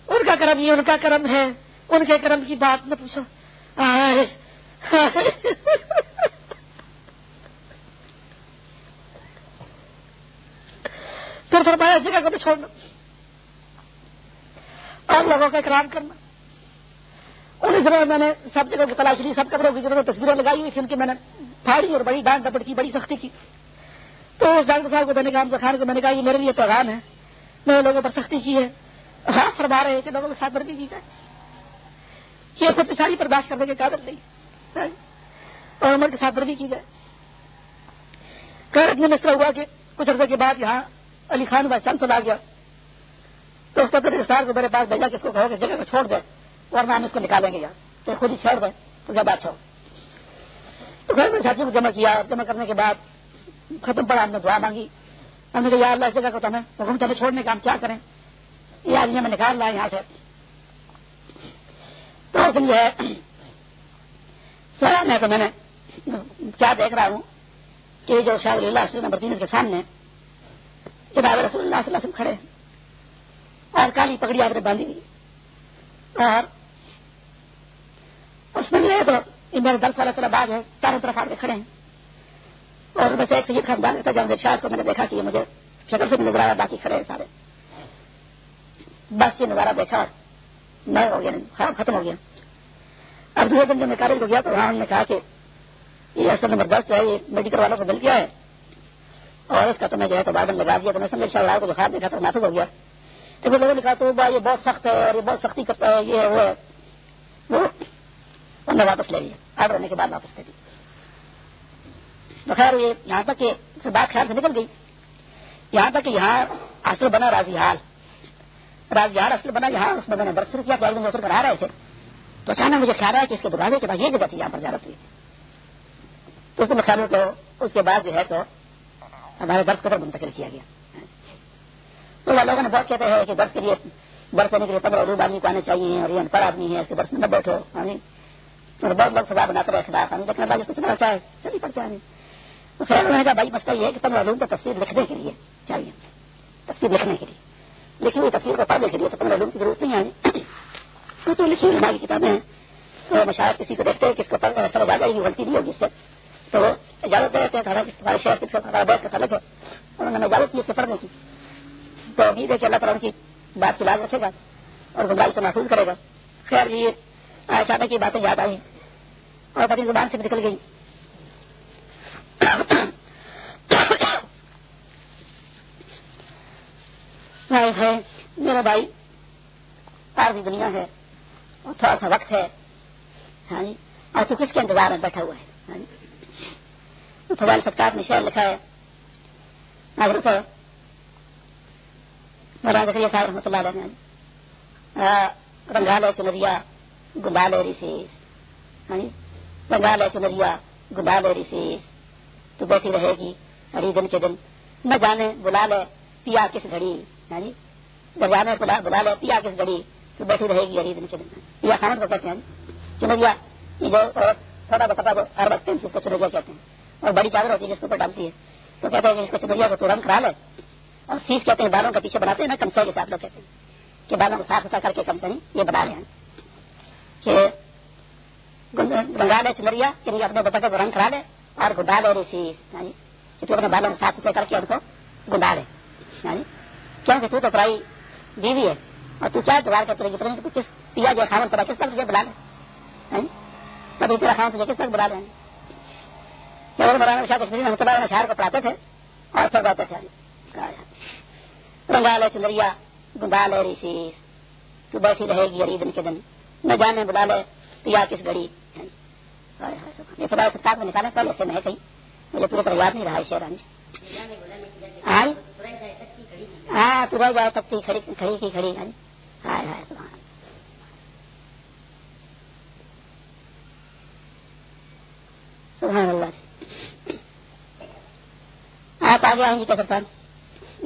ان کا کرم ہے؟ ان کے کرم کی بات نہ پوچھو۔ پھر فرمایا جگہ کو بھی چھوڑنا اور لوگوں کا اکرام کرنا۔ ان طرح میں نے سب جگہ کی تلاش لی، سب کپڑوں کی ضرورت تصویریں لگائی ہوئی تھی ان کی میں نے پھاڑی اور بڑی ڈانٹ ڈپٹ کی، بڑی سختی کی۔ تو اس ڈاکٹر صاحب کو میں نے کہا خان کو میں نے کہا، یہ میرے لیے پیغام ہے۔ میں نے لوگوں پر سختی کی ہے۔ ہاتھ فرما رہے ہیں کہ لوگوں کے ساتھ بردی کی جائے یہ سب پچھاڑی برداشت کرنے کے قابل نہیں۔ ہاں؟ اور عمر کے ساتھ بردی کی جائے۔ اتنے میں اس طرح ہوا کہ کچھ عرصے کے بعد یہاں علی خان بھائی چند چلا گیا۔ تو اس کا پھر رشتار کو میرے پاس بھیجا کہ اس کو کہو کہ جگہ کو چھوڑ دے ورنہ ہم اس کو نکالیں گے یار تو خود ہی چھوڑ دیں، تو جب اچھا ہو؟ تو گھر میں ساتھیوں کو جمع کیا۔ جمع کرنے کے بعد ختم پڑا، ہم نے دعا مانگی۔ ہم نے کہا، یا اللہ اس جگہ کو تمہیں حکم تمہیں چھوڑنے کا ہم کیا کریں؟ یہ آدمی میں نکال رہا یہاں سے۔ تو جو ہے سر میں تو میں نے کیا دیکھ رہا ہوں کہ جو شاہ اللہ وسلم نمبر تین کے سامنے جناب رسول اللہ صلی اللہ وسلم کھڑے اور کالی پکڑی آپ نے باندھی ہوئی اور اس میں جو ہے تو میرے دس سال طرح بعد ہے، چاروں طرف آ کے کھڑے ہیں۔ اور میں سے ایک سید خاندان تھا جب شاہ کو میں نے دیکھا کہ یہ مجھے شکل سے نظر آیا، باقی کھڑے ہیں سارے۔ بس یہ نظارہ دیکھا اور میں ہو گیا خراب ختم ہو گیا۔ اب دوسرے دن جب میں کالج کو گیا تو وہاں نے کہا کہ یہ اصل نمبر دس جو ہے، یہ میڈیکل والوں کو مل گیا ہے۔ اور اس کا تو میں جو ہے تو بادل لگا دیا۔ تو میں سمجھ شاہ کو بخار دیکھا تو محفوظ ہو گیا۔ تو پھر لوگوں نے کہا تو با یہ بہت سخت ہے اور یہ بہت سختی کرتا ہے، یہ وہ ہے۔ وہ انہوں نے واپس لے لیا۔ آڈر ہونے کے بعد واپس دے دی تو خیر، یہ یہاں تک کہ بات خیال سے نکل گئی۔ یہاں تک کہ یہاں اصل بنا راضی حال۔ راضی حال اصل بنا، یہاں اس میں میں نے برس شروع کیا کہ اصل کرا رہے تھے۔ تو اچانک مجھے خیال آیا کہ اس کے دروازے کے بعد یہ جگہ تھی، یہاں پر زیادہ تھی۔ تو اس میں خیال تو اس کے بعد جو ہے تو ہمارے درد کو منتقل کیا گیا۔ تو وہ لوگوں نے بہت کہتے ہیں کہ درد کے لیے برس ہونے کے لیے پندرہ روب آدمی کو آنے چاہیے اور یہ انپڑھ آدمی ہے اس کے برس میں نہ بیٹھو۔ اور بہت بہت سزا بناتے رہے خلاف ہمیں دیکھنا بھائی کچھ چاہے چلی پڑتا ہے؟ تو خیر انہوں نے کہا بھائی مسئلہ یہ ہے کہ پندرہ روم کو تصویر لکھنے کے لیے چاہیے۔ تصویر لکھنے کے لیے۔ لکھی ہوئی تصویر کو پڑھنے کے لیے تو پندرہ روم کی ضرورت نہیں آئی تو لکھی ہوئی ہماری کتابیں ہیں۔ تو مشاعر کسی کو دیکھتے ہیں کس کو سر آ جائے گی غلطی نہیں ہوگی اس سے۔ تو وہ اجازت دیتے ہیں ہمارے شہر کس کا بہت کا تعلق ہے انہوں نے اجازت کی اس سے پڑھنے کی۔ تو امید ہے کہ اللہ تعالیٰ کی بات کی لاز رکھے گا اور گنگائی سے محفوظ کرے گا۔ خیر یہ اچانک کی باتیں یاد آئی اور پتی زبان سے نکل گئی۔ ہے میرا بھائی عارضی دنیا ہے، اور تھوڑا سا وقت ہے ہاں جی اور تو کس کے انتظار میں بیٹھا ہوا ہے ہاں جی؟ فضال ستار نے شعر لکھا ہے، حضرت مولانا زکریہ صاحب رحمۃ اللہ علیہ نے رنگال چنریا گبال ریسیس ہاں جی رنگال چنریا گبال ریسیس تو بیٹھی رہے گی، ہری دن کے دن، نہ جانے، بلا لے پیا کس گھڑی؟ ہاں جی جانے بلا لے، پیا کس گھڑی؟ تو بیٹھی رہے گی ہری دن کے دن کو کہتے ہیں۔ چنریا جو تھوڑا بتا ہر وقت اس کو کہتے ہیں۔ اور بڑی چادر ہوتی ہے جس کے اوپر ڈالتی ہے۔ تو کہتے ہیں کہ اس کو چنریا کو تو رنگ کرا لے۔ اور سیس کہتے ہیں بالوں کا پیچھے بناتے ہیں نا، کمسے کے ساتھ لوگ کہتے ہیں کہ بالوں کو صاف ستھرا کر کے کم کریں یہ بتا رہے ہیں کہ رنگا لے چنریا یعنی کہ اپنے بتا کو رنگ کرا لے اور گڈا لے یعنی رہی سی یعنی تو اپنے بالوں کو صاف ستھرے کر کے ان کو گڈا لے۔ کیونکہ تو تو پرائی بیوی ہے۔ اور تو کیا دوبارہ کرتے رہے گی کس پیا جو کھانا پڑا کس طرح تجھے بلا لے؟ تبھی تیرا کھانا تجھے کس طرح بلا لیں مولانا شاہ کشمیری رحمۃ اللہ شہر کو پڑھاتے تھے اور پھر بہت اچھا رنگا لے چندریا گندا لے رہی تو بیٹھی رہے گی عید دن کے دن۔ نہ جانے بلا لے پیا کس گھڑی۔ یہ خدا ستار میں نکالے پہلے سے میں کہیں مجھے پورے طرح یاد نہیں رہا ہے شہرانی ہاں تو رہ جائے تب کھڑی کھڑی کی کھڑی ہائے ہائے، سبحان سبحان اللہ۔ آپ آگے آئیں گے کیسر صاحب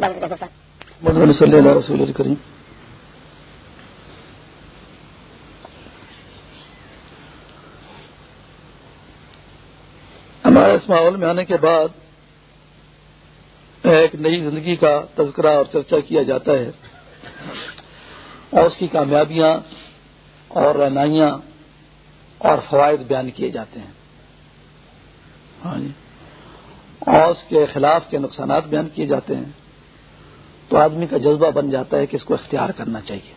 ڈاکٹر کیسر صاحب صلی اللہ رسول کریم۔ ہمارے اس ماحول میں آنے کے بعد ایک نئی زندگی کا تذکرہ اور چرچا کیا جاتا ہے اور اس کی کامیابیاں اور رہنائیاں اور فوائد بیان کیے جاتے ہیں۔ ہاں جی۔ اور اس کے خلاف کے نقصانات بیان کیے جاتے ہیں۔ تو آدمی کا جذبہ بن جاتا ہے کہ اس کو اختیار کرنا چاہیے۔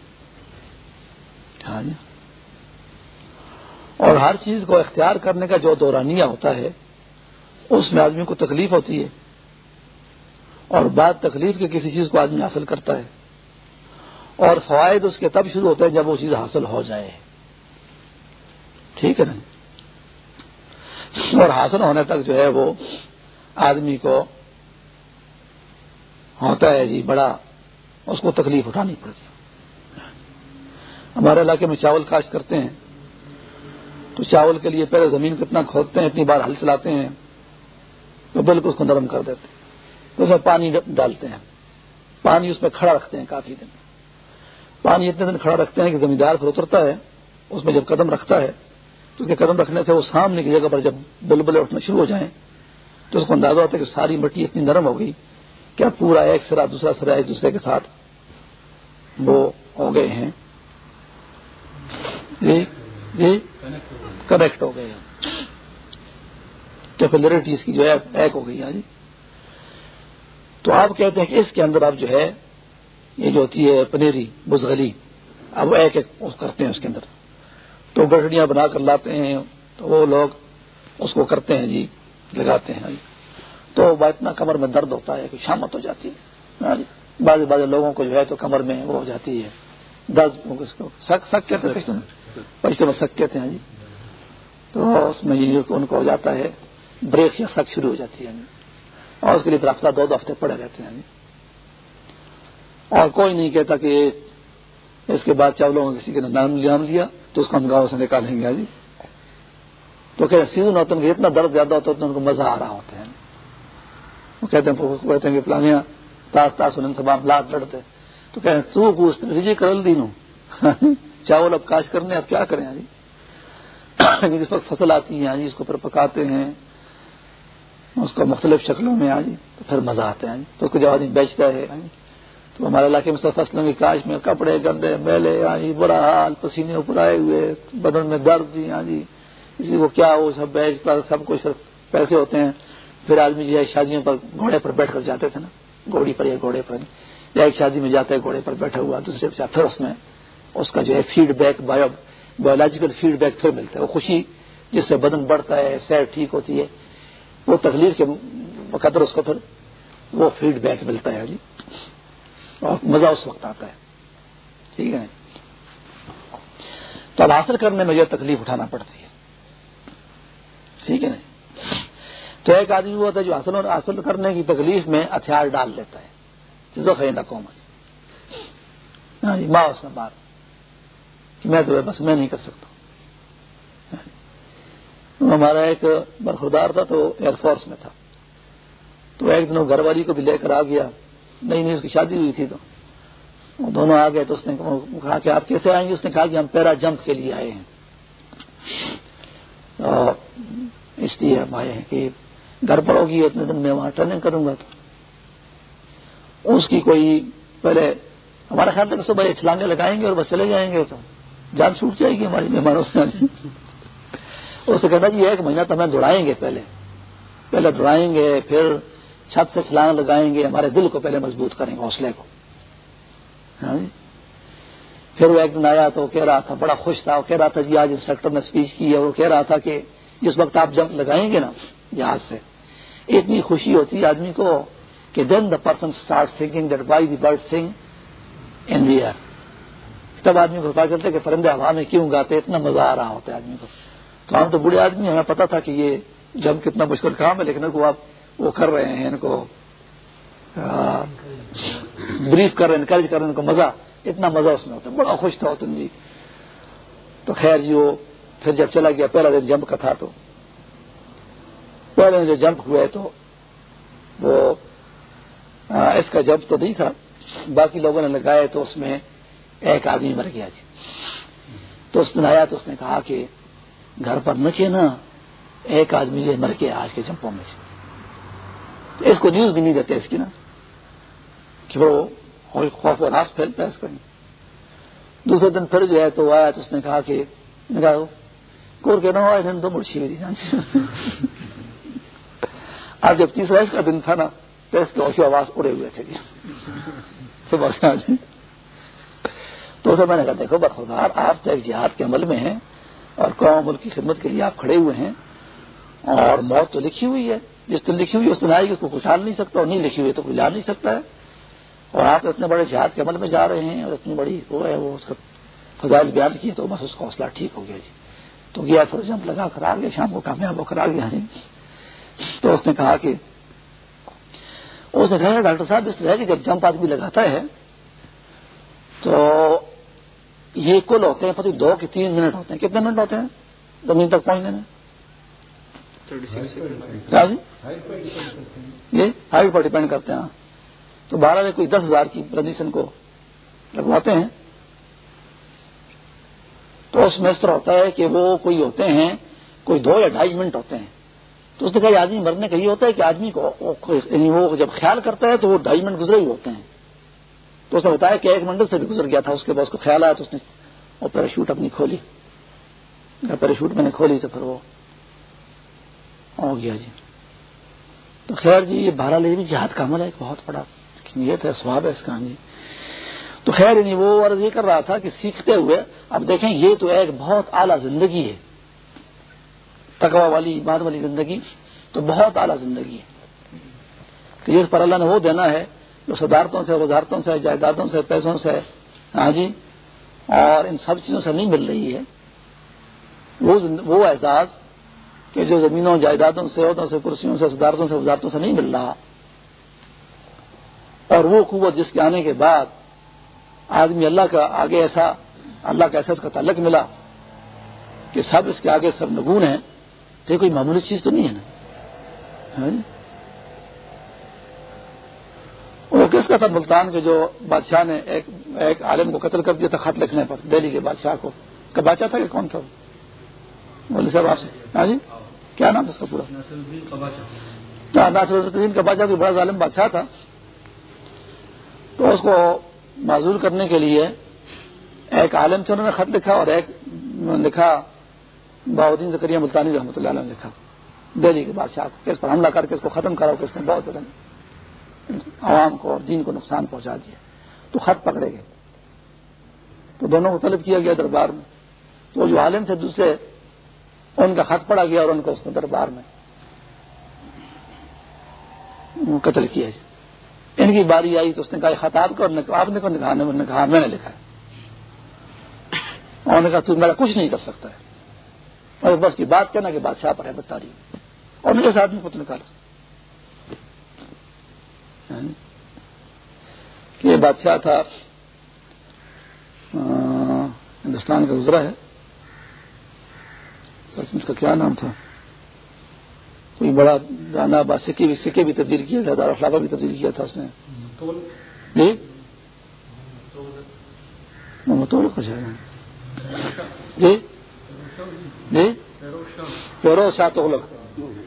ہاں جی۔ اور ہر چیز کو اختیار کرنے کا جو دورانیہ ہوتا ہے، اس میں آدمی کو تکلیف ہوتی ہے۔ اور بعد تکلیف کے کسی چیز کو آدمی حاصل کرتا ہے اور فوائد اس کے تب شروع ہوتے ہیں جب وہ چیز حاصل ہو جائے۔ ٹھیک ہے نا؟ اور حاصل ہونے تک جو ہے وہ آدمی کو ہوتا ہے جی بڑا اس کو تکلیف اٹھانی پڑتی ہمارے علاقے میں چاول کاشت کرتے ہیں۔ تو چاول کے لیے پہلے زمین کتنا کھودتے ہیں، اتنی بار ہل چلاتے ہیں، تو بالکل اس کو نرم کر دیتے ہیں۔ تو اس میں پانی ڈالتے ہیں۔ پانی اس میں کھڑا رکھتے ہیں کافی دن۔ پانی اتنے دن کھڑا رکھتے ہیں کہ زمیندار پھر اترتا ہے، اس میں جب قدم رکھتا ہے کیونکہ قدم رکھنے سے وہ سامنے کی جگہ پر جب بلبلے اٹھنا شروع ہو جائیں، تو اس کو اندازہ ہوتا ہے کہ ساری مٹی اتنی نرم ہو گئی کیا پورا ایک سرا، دوسرا سرا ایک دوسرے کے ساتھ وہ ہو گئے ہیں۔ جی جی کنیکٹ ہو گئے ہیں۔ کیپلریٹی کی جو ہے ایک ہو گئی ہاں جی۔ تو آپ کہتے ہیں کہ اس کے اندر اب جو ہے، یہ جو ہوتی ہے پنیری، بزغلی، اب ایک ایک کرتے ہیں اس کے اندر۔ تو گٹڑیاں بنا کر لاتے ہیں، تو وہ لوگ اس کو کرتے ہیں جی لگاتے ہیں۔ جی تو اتنا کمر میں درد ہوتا ہے کہ شامت ہو جاتی ہے۔ ہاں جی، بعض بعض لوگوں کو جو ہے تو کمر میں وہ ہو جاتی ہے۔ درد سک سک کہتے ہیں پشتے میں؟ سک کہتے ہیں جی۔ تو اس میں ان کو ہو جاتا ہے، بریک یا سک شروع ہو جاتی ہے۔ اور اس کے لیے ہفتہ دو دو ہفتے پڑے رہتے ہیں۔ اور کوئی نہیں کہتا کہ اس کے بعد چاولوں کسی کے نام لیا، تو اس کو ہم گاؤں سے نکالیں گے جی۔ تو کہ سیزن ہوتا ہے اتنا درد زیادہ ہوتا ہے تو ان کو مزہ آ رہا ہوتا ہے۔ وہ کہتے ہیں کہتے ہیں کہ پلانیا تاس تاس ان سے لات لڑتے۔ تو کہتے ہیں، تو پوچھتے رجی کرل دینوں چاول اب کاش کرنے، اب کیا کریں جی؟ جس وقت فصل آتی ہے جی اس کو پھر پکاتے ہیں۔ اس کو مختلف شکلوں میں آ جی تو پھر مزہ آتا ہے جی تو اس کو جب آدمی بیچتا ہے تو ہمارے علاقے میں سب فصلوں کی کاش میں کپڑے گندے میلے ہاں برا حال، پسینے اوپر آئے ہوئے، بدن میں درد جی ہاں جی کو کیا ہو سب بیچ پر سب کچھ پیسے ہوتے ہیں۔ پھر آدمی جو ہے شادیوں پر گھوڑے پر بیٹھ کر جاتے تھے نا۔ گھوڑی پر یا گھوڑے پر یا ایک شادی میں جاتا ہے، گھوڑے پر بیٹھا ہوا، دوسرے پھر اس میں اس کا جو ہے feedback bio biological feedback پھر ملتا ہے۔ وہ خوشی جس سے بدن بڑھتا ہے، صحت ٹھیک ہوتی ہے۔ وہ تکلیف کے قدر اس کو پھر وہ فیڈ بیک ملتا ہے جی۔ اور مزہ اس وقت آتا ہے۔ ٹھیک ہے۔ تو اب حاصل کرنے میں یہ تکلیف اٹھانا پڑتی ہے۔ ٹھیک ہے۔ نا تو ایک آدمی وہ ہوتا ہے جو حاصل حاصل کرنے کی تکلیف میں ہتھیار ڈال دیتا ہے۔ چیزوں خریدا قومت ہاں جی ماں اس میں بات کہ میں تو بس میں نہیں کر سکتا۔ ہمارا ایک برخوردار تھا تو ایئر فورس میں تھا۔ تو ایک دن گھر والی کو بھی لے کر آ گیا۔ نہیں نہیں، اس کی شادی ہوئی تھی تو۔ دونوں آ گئے تو اس نے کہا کہ آپ کیسے آئیں گے؟ اس نے کہا کہ ہم پیرا جمپ کے لیے آئے ہیں۔ اس لیے ہم آئے ہیں کہ گھر پر ہوگی، اتنے دن میں وہاں ٹریننگ کروں گا تو۔ اس کی کوئی پہلے ہمارا خیال تھا کہ صبح چھلانگے لگائیں گے اور بس چلے جائیں گے تو۔ جان چھوٹ جائے گی ہماری مہمانوں سے۔ اس سے کہتا جی ایک مہینہ تو ہمیں دوڑائیں گے پہلے۔ پہلے دوڑائیں گے، پھر چھت سے چھلانگ لگائیں گے، ہمارے دل کو پہلے مضبوط کریں گے حوصلے کو۔ ہاں جی؟ پھر وہ ایک دن آیا تو وہ کہہ رہا تھا، بڑا خوش تھا۔ وہ کہہ رہا تھا جی آج انسپیکٹر نے اسپیچ کی ہے۔ وہ کہہ رہا تھا کہ جس وقت آپ جمپ لگائیں گے نا، جہاز سے، اتنی خوشی ہوتی ہے آدمی کو کہ then the person start singing, that why the bird sing in the year. تب آدمی کو پتا چلتا ہے کہ پرندے ہوا میں کیوں گاتے، اتنا مزہ آ رہا ہوتا ہے آدمی کو۔ تو ہم تو بڑے آدمی ہمیں پتا تھا کہ یہ جمپ کتنا مشکل کام ہے، لیکن آپ وہ کر رہے ہیں، ان کو بریف کر رہے ہیں انکریج کر رہے ہیں، ان کو مزہ، اتنا مزہ اس میں ہوتا ہے، بڑا خوش تھا ہوتا جی۔ تو خیر جی وہ پھر جب چلا گیا، پہلا دن جمپ کا تھا تو۔ پہلے جو جمپ ہوئے تو وہ اس کا جمپ تو نہیں تھا، باقی لوگوں نے لگائے تو اس میں ایک آدمی مر گیا جی۔ تو اس دن آیا تو اس نے کہا کہ گھر پر نہ نا ایک آدمی جو مر گیا آج کے جمپوں میں اس کو نیوز بھی نہیں دیتے اس کی نا، کہ وہ خوف و راس پھیلتا ہے اس کا دوسرے دن پھر جو ہے تو آیا تو اس نے کہا کہ کور کے نہ ہوا دن تو مرشی میری جان۔ آج جب تیسرا اس کا دن تھا نا، تو اس کے اوشی آواز اڑے ہوئے تھے۔ صبح تو اسے میں نے کہا، دیکھو، بخودار، آپ تو ایک جہاد کے عمل میں ہیں۔ اور قوم ملک کی خدمت کے لیے آپ کھڑے ہوئے ہیں اور موت تو لکھی ہوئی ہے۔ جس دن لکھی ہوئی اس دن آئے گی کوئی کچھ نہیں سکتا، اور نہیں لکھی ہوئی تو کوئی لا نہیں سکتا ہے۔ اور آپ اتنے بڑے جہاد کے عمل میں جا رہے ہیں اور اتنی بڑی وہ ہے، وہ اس کا فضائل بیان کی تو بس اس کا حوصلہ ٹھیک ہو گیا جی۔ تو گیا پھر جمپ لگا کر آ گیا شام کو کامیاب ہو کر آ گیا جی یعنی۔ تو اس نے کہا کہ اس نے کہا ڈاکٹر صاحب، اس طرح کہ جب جمپ آدمی لگاتا ہے تو یہ کل ہوتے ہیں پتی دو کے تین منٹ ہوتے ہیں۔ کتنے منٹ ہوتے ہیں؟ زمین تک پہنچنے میں۔ جی؟ یہ ہائٹ پر ڈیپینڈ کرتے ہیں۔ تو بارہ میں کوئی دس ہزار کی پردیشن کو لگواتے ہیں۔ تو اس میں اس طرح ہوتا ہے کہ وہ کوئی ہوتے ہیں کوئی دو یا ڈھائی منٹ ہوتے ہیں۔ تو اس نے کہا آدمی مرنے کا یہ ہوتا ہے کہ آدمی کو یعنی وہ جب خیال کرتا ہے تو وہ ڈھائی منٹ گزرے ہی ہوتے ہیں۔ تو اس نے بتایا کہ ایک منٹ سے بھی گزر گیا تھا، اس کے بعد اس کو خیال آیا تو اس نے وہ پیراشوٹ اپنی کھولی۔ پیراشوٹ میں نے کھولی تو پھر وہ ہو گیا جی۔ تو خیر جی یہ بارہ لے بھی جہاد کا عمل ہے، ایک بہت بڑا نیت ہے سواب ہے اس کا جی۔ تو خیر نہیں وہ عرض یہ کر رہا تھا کہ سیکھتے ہوئے، اب دیکھیں یہ تو ایک بہت اعلیٰ زندگی ہے۔ تقوا والی بات والی زندگی تو بہت اعلیٰ زندگی ہے۔ کہ جس پر اللہ نے وہ دینا ہے صدارتوں سے، وزارتوں سے، جائیدادوں سے، پیسوں سے ہاں جی اور ان سب چیزوں سے نہیں مل رہی ہے۔ وہ اعزاز کہ جو زمینوں، جائیدادوں سے، عہدوں سے، کرسیوں سے، صدارتوں سے، وزارتوں سے نہیں مل رہا۔ اور وہ قوت جس کے آنے کے بعد آدمی اللہ کا آگے ایسا، اللہ کا ایسا کا تعلق ملا کہ سب اس کے آگے سب نگون ہیں، تو یہ کوئی معمولی چیز تو نہیں ہے نا؟ ہاں جی؟ وہ کس کا تھا ملتان کے جو بادشاہ نے ایک ایک عالم کو قتل کر دیا تھا خط لکھنے پر، دہلی کے بادشاہ کو؟ کا بادشاہ تھا کہ کون تھا بولے صاحب آپ سے۔ ہاں جی؟ کیا نام تھا اس کا پورا؟ ناصر الدین کا بادشاہ بڑا ظالم بادشاہ تھا۔ تو اس کو معذور کرنے کے لیے ایک عالم سے انہوں نے خط لکھا اور ایک لکھا باؤدین زکریہ ملتانی رحمۃ اللہ علیہ نے لکھا۔ دہلی کے بادشاہ کو، کس پر حملہ کر کے اس کو ختم کرا کس نے بہت زیادہ عوام کو اور دین کو نقصان پہنچا دیا تو خط پکڑے گئے۔ تو دونوں کو طلب کیا گیا دربار میں۔ تو جو عالم تھے دوسرے، ان کا خط پڑا گیا اور ان کو اس نے دربار میں قتل کیا جائے۔ ان کی باری آئی تو اس نے کہا خطاب کو آپ نے کہا میں نے لکھا ہے۔ انہوں نے کہا، تو میرا کچھ نہیں کر سکتا ہے۔ اور بس کی بات کہنا کہ بادشاہ پر ہے، بتا رہی اور میرے ساتھ میں خود نکالا۔ یہ بادشاہ تھا ہندوستان کا گزرا ہے۔ اس کا کیا نام تھا؟ کوئی بڑا گانا با سکے بھی سکے بھی تبدیل کیا تھا دارا بھی تبدیل کیا تھا اس نے۔ جی؟ جی؟ جی؟ فیروز شاہ تغلق۔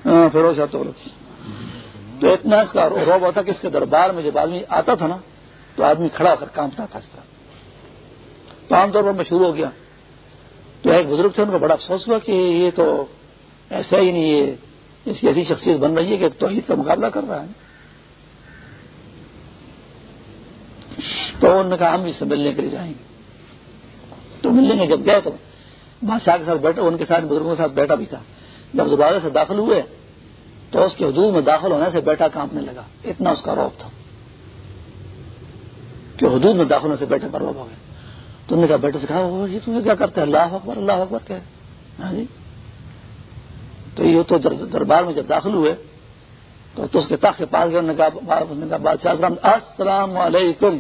ہاں فیروز شاہ تغلق۔ تو اتنا اس کا روب ہوتا کہ اس کے دربار میں جب آدمی آتا تھا نا، تو آدمی کھڑا ہو کر کامتا تھا اس طرح۔ تو عام طور پر مشہور ہو گیا۔ تو ایک بزرگ سے ان کو بڑا افسوس ہوا کہ یہ تو ایسا ہی نہیں ہے اس کی ایسی شخصیت بن رہی ہے کہ توحید کا مقابلہ کر رہا ہے۔ تو انہوں نے کہا، ہم بھی سے ملنے کے لیے جائیں گے۔ تو ملنے میں جب گئے تو بادشاہ کے ساتھ بیٹھا، ان کے ساتھ بزرگوں کے ساتھ بیٹھا بھی تھا۔ جب دوبارہ سے داخل ہوئے تو اس کے حدود میں داخل ہونے سے بیٹا کانپنے لگا۔ اتنا اس کا روپ تھا۔ کہ حدود میں داخل ہونے سے بیٹھے پر روپ ہو گئے تو انہوں نے کہا بیٹے سے کہا یہ تمہیں کیا کرتے ہیں؟ اللہ اکبر اللہ اکبر کیا ہاں جی۔ تو یہ تو دربار میں جب داخل ہوئے تو, تو اس کے تخت کے پاس گئے۔ کہا بادشاہ السلام علیکم۔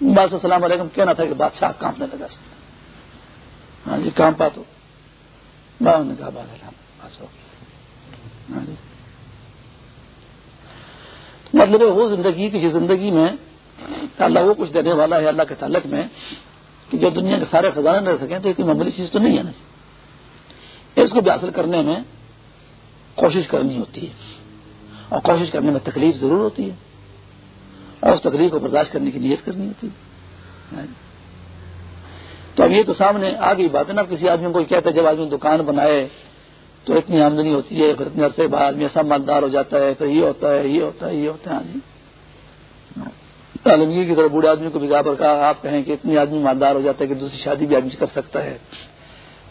بس السلام علیکم۔ کہنا تھا کہ بادشاہ کانپنے لگا۔ ہاں جی کام پا تو نے کہا بس ہو ہاں جی مطلب وہ زندگی کی زندگی میں اللہ وہ کچھ دینے والا ہے اللہ کے تعلق میں کہ جو دنیا کے سارے خزانے رہ سکیں تو اتنی معمولی چیز تو نہیں ہے نا جی۔ اس کو بھی حاصل کرنے میں کوشش کرنی ہوتی ہے۔ اور کوشش کرنے میں تکلیف ضرور ہوتی ہے۔ اور اس تکلیف کو برداشت کرنے کی نیت کرنی ہوتی ہے۔ ہاں جی۔ تو اب یہ تو سامنے آ گئی بات ہے نا کسی آدمی کو کہتا ہے جب آدمی دکان بنائے تو اتنی آمدنی ہوتی ہے، پھر اتنے عرصے بعد آدمی ایسا مالدار ہو جاتا ہے، پھر یہ ہوتا ہے، یہ ہوتا ہے، یہ ہوتا ہے ہاں جی۔ آدمی عالمگیر کی طرح بوڑھے آدمی کو بگا پر کہا، آپ کہیں کہ اتنی آدمی مالدار ہو جاتا ہے کہ دوسری شادی بھی آدمی کر سکتا ہے۔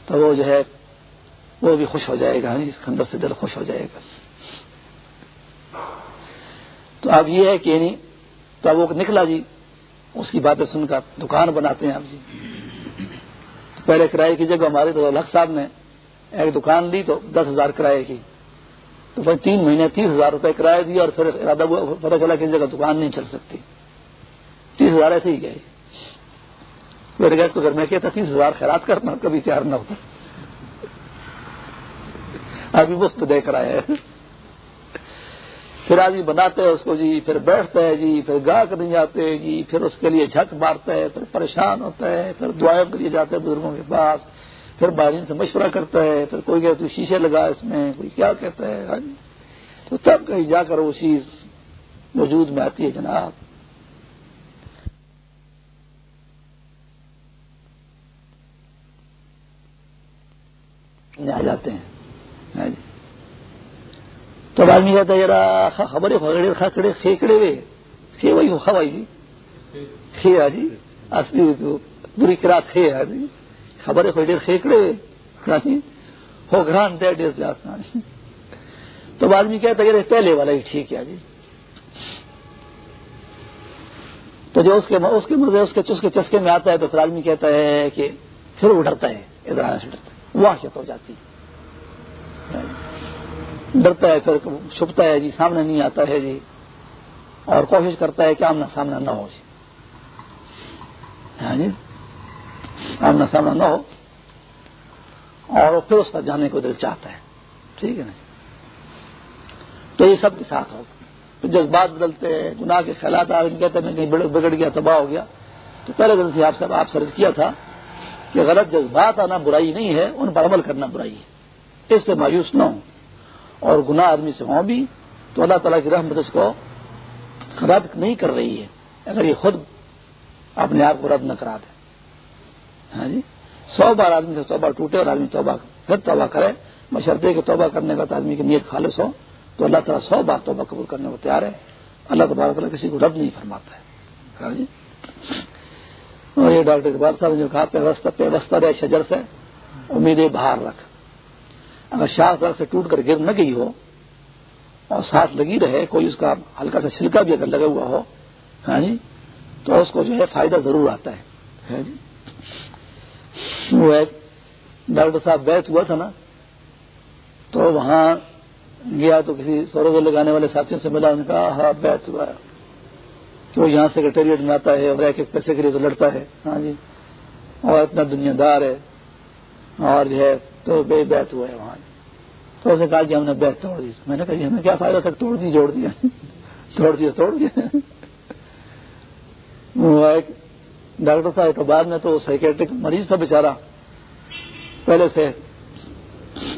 تو وہ جو ہے، وہ بھی خوش ہو جائے گا ہاں جی، اس کے اندر سے دل خوش ہو جائے گا۔ تو اب یہ ہے کہ یعنی تو اب وہ نکلا جی اس کی باتیں سن کر دکان بناتے ہیں آپ جی۔ پہلے کرائے کی جگہ ہمارے تو الحق صاحب نے ایک دکان لی تو دس ہزار کرائے کی۔ تو پھر تین مہینے تیس ہزار روپے کرایہ دیا اور پھر ارادہ پتا چلا کہ جگہ دکان نہیں چل سکتی۔ تیس ہزار ایسے ہی گئے۔ میرے گیس کو اگر میں کہتا تیس ہزار خیرات کرنا، کبھی تیار نہ ہوتا۔ ابھی مفت دے کر آئے پھر آدمی بناتے ہیں اس کو جی پھر بیٹھتا ہے جی پھر گاہک نہیں آتے جی پھر اس کے لیے جھک مارتا ہے، پھر پریشان ہوتا ہے، پھر دعائیں کے لیے جاتے ہیں بزرگوں کے پاس۔ پھر بارین سے مشورہ کرتا ہے، پھر کوئی کہتا شیشے لگا اس میں، کوئی کیا کہتا ہے؟ ہاں جی۔ تو تب کہیں جا کر وہ چیز وجود میں آتی ہے جناب۔ آ جاتے ہیں۔ ہاں جی۔ تو آدمی کہتا ہے ذرا خبر ہے کھڑے کھیکڑے ہوئے۔ کھے وہی ہو خوائی جی کھے آ ہاں جی۔ اصلی تو بری کرا کھے آ ہاں جی۔ خبر ہے کوئی کھیکڑے ہوئے یعنی تو آدمی کہتا ہے پہلے والا ہی ٹھیک ہے جی۔ تو جو اس کے اس کے مزے اس کے چسکے چسکے میں آتا ہے تو پھر آدمی کہتا ہے کہ پھر وہ ڈرتا ہے، ادھر آنے سے ڈرتا ہے۔ واحد ہو جاتی ہے۔ ڈرتا ہے، پھر چھپتا ہے جی سامنے نہیں آتا ہے جی۔ اور کوشش کرتا ہے کہ آمنا سامنا نہ ہو جی۔ ہاں جی؟ آمنا سامنا نہ ہو۔ اور پھر اس پر جانے کو دل چاہتا ہے۔ ٹھیک ہے نا؟ تو یہ سب کے ساتھ ہو۔ جذبات بدلتے ہیں، گناہ کے خیالات آدمی کہتے ہیں کہیں بگڑ گیا، تباہ ہو گیا۔ تو پہلے دن سے آپ سے آپ سرچ کیا تھا کہ غلط جذبات آنا برائی نہیں ہے، ان پر عمل کرنا برائی ہے۔ اس سے مایوس نہ ہوں۔ اور گناہ آدمی سے ہوں بھی، تو اللہ تعالیٰ کی رحمت اس کو رد نہیں کر رہی ہے۔ اگر یہ خود اپنے آپ کو رد نہ کرا دے۔ ہاں جی؟ سو بار آدمی سے توبہ ٹوٹے اور آدمی توبہ پھر توبہ کرے مشرطے کے توبہ کرنے کا آدمی کی نیت خالص ہو، تو اللہ تعالیٰ سو بار توبہ قبول کرنے کو تیار ہے۔ اللہ تبارک تعالیٰ کسی کو رد نہیں فرماتا ہے۔ ہاں جی؟ اور یہ ڈاکٹر اقبال صاحب نے جو کہا پہ وسطہ رہے شجر سے امیدیں باہر رکھ۔ اگر شاخ در سے ٹوٹ کر گر نہ گئی ہو اور ساتھ لگی رہے، کوئی اس کا ہلکا سا چھلکا بھی اگر لگا ہوا ہو ہاں جی تو اس کو جو ہے فائدہ ضرور آتا ہے۔ ہاں جی؟ وہ ایک ڈاکٹر صاحب بیت ہوا تھا نا، تو وہاں گیا تو کسی سورج لگانے والے ساتھیوں سے ملا ان کا ہاں بیت ہوا کہ وہ یہاں سیکرٹریٹ میں آتا ہے اور ایک ایک پیسے کے لیے تو لڑتا ہے۔ ہاں جی۔ اور اتنا دنیا دار ہے۔ اور جو ہے، تو بے بیت ہوا ہے وہاں۔ تو اس نے کہا کہ ہم نے بیت توڑ دی۔ میں نے کہا ہمیں کیا فائدہ تک توڑ دی، جوڑ دیا۔ توڑ دیا توڑ دیا۔ ایک ڈاکٹر صاحب تو بعد میں تو سائکیٹرک مریض تھا بےچارا پہلے سے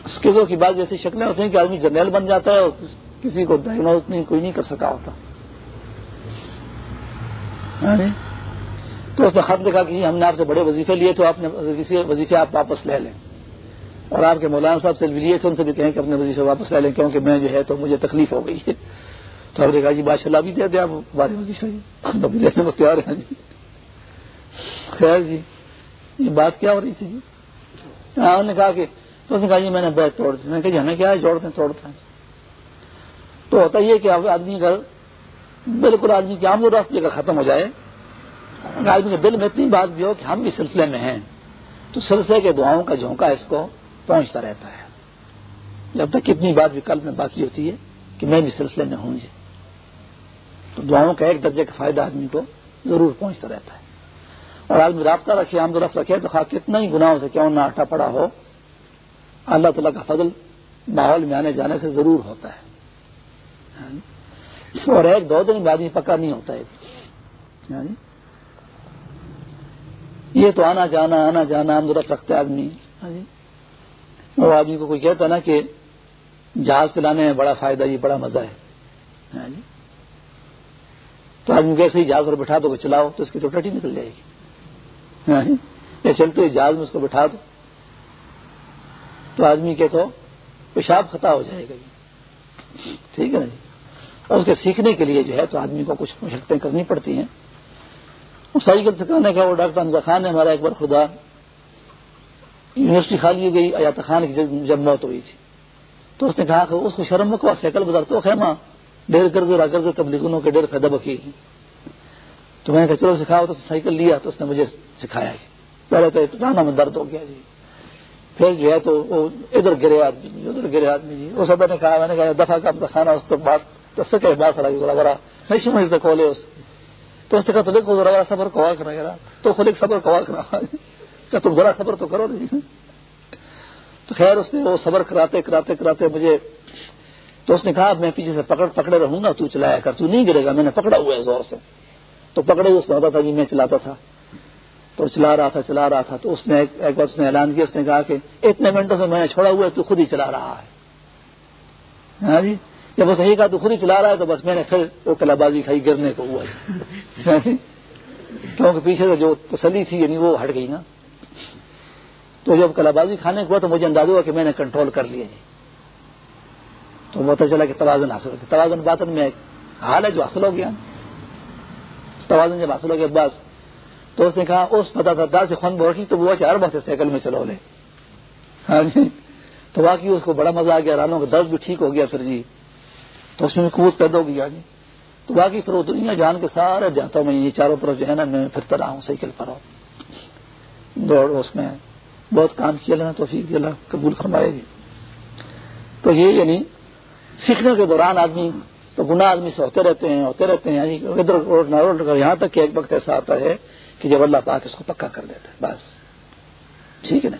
اسکزوں کی بات جیسی شکلیں ہوتی ہیں کہ آدمی جرنیل بن جاتا ہے اور کسی کو ڈائگنوز نہیں، کوئی نہیں کر سکا ہوتا۔ یعنی تو اس نے خط لکھا کہ ہم نے آپ سے بڑے وظیفے لیے تو آپ نے وظیفے آپ واپس لے لیں۔ اور آپ کے مولانا صاحب سے بھی لیے تھے، ان سے بھی کہیں کہ اپنے وظیفے واپس لے لیں، کیونکہ میں جو ہے تو مجھے تکلیف ہو گئی۔ ہے تو آپ نے کہا جی بادشاہ بھی دے دیں آپ، ہمارے وظیفے۔ جی لینے کو تیار ہیں۔ جی خیر جی یہ بات کیا ہو رہی تھی جی؟ ہاں انہوں نے کہا کہ، تو اس نے کہا جی میں نے بیت توڑ دی۔ میں نے کہا جی ہمیں کیا ہے؟ جوڑتے ہیں، توڑتے ہیں۔ تو ہوتا یہ کہ آدمی اگر بالکل آدمی کی آمد و رفت اگر ختم ہو جائے آدمی کے دل میں اتنی بات بھی ہو کہ ہم بھی سلسلے میں ہیں، تو سلسلے کے دعاؤں کا جھونکا اس کو پہنچتا رہتا ہے۔ جب تک کتنی بات بھی میں باقی ہوتی ہے کہ میں بھی سلسلے میں ہوں جی۔ تو دعاؤں کا ایک درجے کا فائدہ آدمی کو ضرور پہنچتا رہتا ہے۔ اور آدمی رابطہ رکھے، آمد رفت رکھے تو خواہ کتنا ہی گناہوں سے کیوں نہ آٹا پڑا ہو، اللہ تعالیٰ کا فضل ماحول میں آنے جانے سے ضرور ہوتا ہے۔ اور ایک دو دن بعد ہی پکا نہیں ہوتا ہے۔ یہ تو آنا جانا آنا جانا درست رکھتے آدمی۔ وہ آدمی کو کوئی کہتا نا کہ جہاز چلانے میں بڑا فائدہ، یہ بڑا مزہ ہے۔ تو آدمی کیسے ہی جہاز پر بٹھا دو چلاؤ تو اس کی تو ٹٹی نکل جائے گی۔ یا چلتے ہوئے جہاز میں اس کو بٹھا دو۔ تو آدمی کے تو پیشاب خطا ہو جائے گا جی۔ ٹھیک ہے نا جی؟ اور اس کے سیکھنے کے لیے جو ہے تو آدمی کو کچھ مشقتیں کرنی پڑتی ہیں۔ سائیکل سکھانے کا وہ ڈاکٹر حمزہ خان نے ہمارا ایک بار خدا۔ یونیورسٹی خالی ہو گئی ایات خان کی جب موت ہوئی تھی۔ تو اس نے کہا کہ اس کو شرم کو سائیکل بازار تو خیمہ۔ ڈیر کر دے را کر دے تبلیغوں کے ڈیر فائدہ بکی۔ تو میں نے کہا چلو سکھاؤ تو سائیکل لیا تو اس نے مجھے سکھایا پہلے تو اتنا میں درد ہو گیا جی۔ پھر جو ہے تو وہ ادھر گرے آدمی جی ادھر گرے آدمی جی۔ وہ سب نے کہا، میں نے کہا دفاع کا کھانا، اس تو بات تو سکے بات سڑا ذرا بڑا نہیں سمجھتے کھولے اس۔ تو اس نے کہا، تو دیکھو، ذرا بڑا صبر کوا کرا تو خود ایک صبر کوا کرا کہ تم ذرا صبر تو کرو نہیں تو خیر، اس نے وہ صبر کراتے کراتے کراتے مجھے تو اس نے کہا، میں پیچھے سے پکڑ، پکڑے رہوں گا، تو چلایا کر۔ تو نہیں گرے گا، میں نے پکڑا ہوا ہے زور سے۔ تو پکڑے اس نے ہوتا تھا جی میں چلاتا تھا۔ تو چلا رہا تھا، چلا رہا تھا۔ تو اس نے ایک بار اس نے اعلان کیا، اس نے کہا کہ اتنے منٹوں سے میں نے چھوڑا ہوا ہے، تو خود ہی چلا رہا ہے۔ ہاں جی؟ جب اس نے کہا تو خود ہی چلا رہا ہے تو بس میں نے پھر وہ کلا بازی کھائی، گرنے کو ہوا۔ ہاں جی؟ کیونکہ پیچھے سے جو تسلی تھی یعنی وہ ہٹ گئی نا۔ تو جب کلا بازی کھانے کو ہوا تو مجھے اندازہ ہوا کہ میں نے کنٹرول کر لیا جی۔ تو پتا چلا کہ توازن حاصل ہو گیا۔ توازن باطن میں ایک حال ہے جو حاصل ہو گیا۔ توازن جب حاصل ہو گیا بس تو اس نے کہا اس پتا تھا دار سے خون بوٹی تو وہ چار بار سائیکل میں چلو لے۔ ہاں جی۔ تو واقعی اس کو بڑا مزہ آ گیا، رانوں کا درد بھی ٹھیک ہو گیا۔ پھر جی تو اس میں قوت پیدا ہو گیا جی تو باقی پھر وہ دنیا جان کے سارے دیہاتوں میں یہ چاروں طرف جو ہے نا، میں پھرتا رہا ہوں سائیکل پر۔ ہوں دوڑ اس میں بہت کام کیا لینا تو اللہ قبول فرمائے۔ گی تو یہ یعنی سیکھنے کے دوران آدمی تو گناہ آدمی سے ہوتے رہتے ہیں، ہوتے رہتے ہیں یعنی ادھر یہاں تک کہ ایک وقت ایسا آتا ہے کہ جب اللہ پاک اس کو پکا کر دیتا ہے، بس۔ ٹھیک ہے نا؟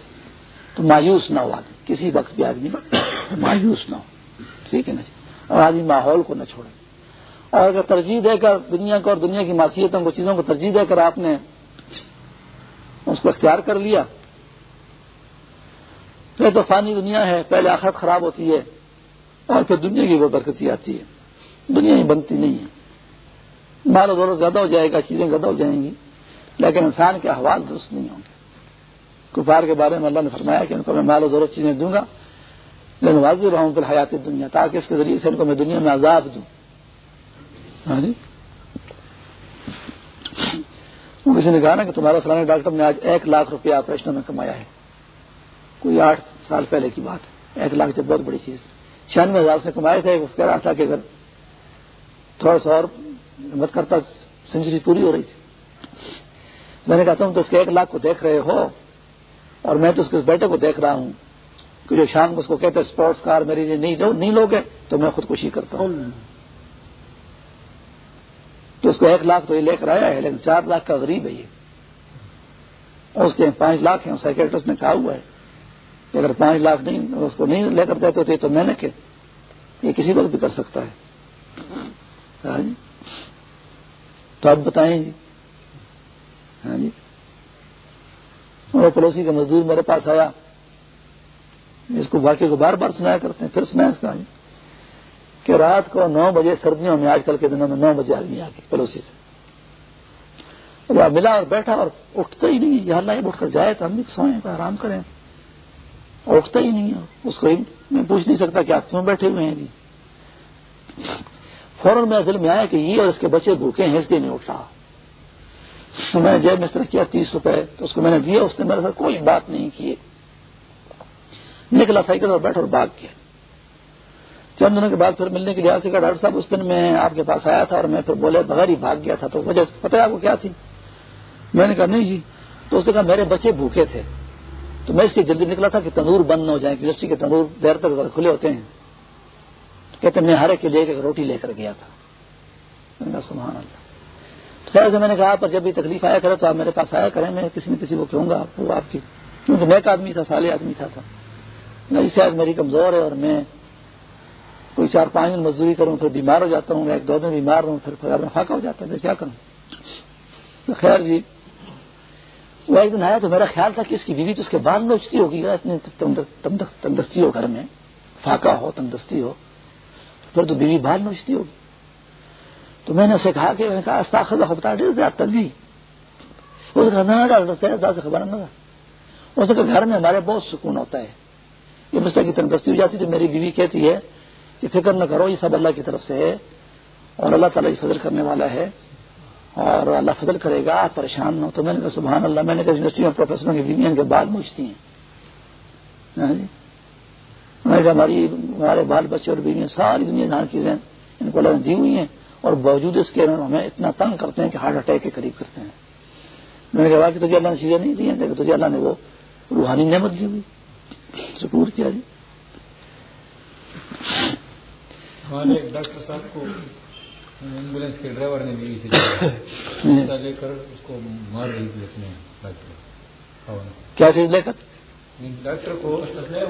تو مایوس نہ ہو آدمی، کسی وقت بھی آدمی مایوس نہ ہو۔ ٹھیک ہے نا جی؟ اور آدمی ماحول کو نہ چھوڑے۔ اور اگر ترجیح دے کر دنیا کو اور دنیا کی معاشیتوں کو، چیزوں کو ترجیح دے کر آپ نے اس کو اختیار کر لیا پھر تو فانی دنیا ہے، پہلے آخرت خراب ہوتی ہے اور پھر دنیا کی وہ برکتی آتی ہے دنیا ہی بنتی نہیں ہے۔ مال و دولت زیادہ ہو جائے گا، چیزیں زیادہ ہو جائیں گی، لیکن انسان کے احوال درست نہیں ہوں گے۔ کفار کے بارے میں اللہ نے فرمایا کہ ان کو میں مال و دولت چیزیں دوں گا، لیکن واضح رہا ہوں پھر حیات دنیا تاکہ اس کے ذریعے سے ان کو میں دنیا میں عذاب دوں۔ ہاں جی؟ کسی نے کہا نا کہ تمہارا فلانے ڈاکٹر نے آج ایک لاکھ روپیہ آپریشن میں کمایا ہے۔ کوئی آٹھ سال پہلے کی بات ہے۔ ایک لاکھ سے بہت بڑی چیز چھیانوے ہزار سے کمائے تھے کہہ رہا تھا کہ اگر تھوڑا سا اور ہمت کرتا سینچری پوری ہو رہی تھی۔ میں نے کہا، تم تو اس کے ایک لاکھ کو دیکھ رہے ہو اور میں تو اس کے بیٹے کو دیکھ رہا ہوں۔ کہ جو شام کو اس کو کہتے اسپورٹس کار میری لیے نہیں لوگے تو میں خودکشی کرتا ہوں۔ تو اس کو ایک لاکھ تو یہ لے کر آیا ہے، لیکن چار لاکھ کا غریب ہے یہ۔ اور اس کے پانچ لاکھ ہیں سیکرٹریس نے کہا ہوا ہے۔ کہ اگر پانچ لاکھ نہیں، اس کو نہیں لے کر دیتے تو میں نے کہ یہ کسی وقت بھی کر سکتا ہے۔ ہاں جی؟ تو آپ بتائیں جی۔ ہاں جی۔ اور پڑوسی کا مزدور میرے پاس آیا۔ اس کو واقعے کو بار بار سنایا کرتے ہیں۔ پھر سنایا اس کا۔ جی کہ رات کو نو بجے سردیوں میں، آج کل کے دنوں میں نو بجے آدمی آ کے پڑوسی سے۔ ملا اور بیٹھا اور اٹھتا ہی نہیں۔ یا اللہ اٹھ کر جائے تو ہم بھی سوئیں آرام کریں۔ اٹھتا ہی نہیں اس کو میں پوچھ نہیں سکتا کہ آپ کیوں بیٹھے ہوئے ہیں جی؟ فوراً میں دل میں آیا کہ یہ اور اس کے بچے بھوکے ہیں، اس لیے نہیں اٹھ رہا تو میں نے جیب میں کیا تیس روپے، تو اس کو میں نے دیا، اس نے میرے ساتھ کوئی بات نہیں کی۔ نکلا سائیکل اور بیٹھ اور بھاگ گیا۔ چند دنوں کے بعد پھر ملنے کے لیے آ سکا ڈاکٹر صاحب، اس دن میں آپ کے پاس آیا تھا اور میں پھر بولے بغیر ہی بھاگ گیا تھا، تو وجہ پتہ ہے آپ کو کیا تھی۔ میں نے کہا، نہیں جی تو اس نے کہا، میرے بچے بھوکے تھے۔ تو میں اس لیے جلدی نکلا تھا کہ تندور بند نہ ہو جائے یونیورسٹی کے تندور دیر تک اگر کھلے ہوتے ہیں۔ کہتے میں ہر ایک کے لے کے روٹی لے کر گیا تھا۔ سبحان اللہ۔ تو خیر سے میں نے کہا پر جب بھی تکلیف آیا کرے تو آپ میرے پاس آیا کریں، میں کسی نہ کسی کو کہوں گا وہ آپ کی کیونکہ نیک آدمی تھا، سالے آدمی تھا تھا۔ شاید میری کمزور ہے اور میں کوئی چار پانچ دن مزدوری کروں، پھر بیمار ہو جاتا ہوں، ایک دو دن بیمار ہوں، پھر میں فاقہ ہو جاتا ہے کیا کروں؟ تو خیر جی وہ ایک دن آیا تو میرا خیال تھا کہ اس کی بیوی تو اس کے بعد نوچتی ہوگی، اتنی تندرستی ہو گھر میں۔ فاقہ ہو، تندرستی ہو۔ پھر تو بیوی باہر نوچتی ہوگی۔ تو میں نے اسے کہا کہ، میں نے کہا استاخذ تنگی۔ اس کا نہ ڈاکٹر صاحب سے خبر نہ تھا۔ اس کے گھر میں ہمارے بہت سکون ہوتا ہے۔ یہ مسئلہ کی تندرستی ہو جاتی تو میری بیوی کہتی ہے کہ فکر نہ کرو، یہ سب اللہ کی طرف سے ہے۔ اور اللہ تعالیٰ یہ فضل کرنے والا ہے۔ اور اللہ فضل کرے گا، آپ پریشان نہ ہو۔ تو میں نے کہا، سبحان اللہ، میں نے کہا، یونیورسٹی میں پروفیسروں کی بیویاں کے بال مجھتی ہیں۔ ہاں جی۔ میں نے کہا ہماری ہمارے بال بچے اور بیویاں ساری دنیا جہاں چیزیں ان کو اللہ دی ہوئی ہیں اور باوجود اس کے ہمیں اتنا تنگ کرتے ہیں کہ ہارٹ اٹیک کے قریب کرتے ہیں۔ میں نے کہا کہ تجھے اللہ نے چیزیں نہیں دی ہیں تجھے اللہ نے وہ روحانی نعمت دی ہوئی۔ سکور کیا جی۔ ہمارے ڈاکٹر صاحب کو ایمبولینس کے ڈرائیور نے بھی لے کر اس کو مار رہی تھی ڈاکٹر کیا چیز لے کر؟ ڈاکٹر کو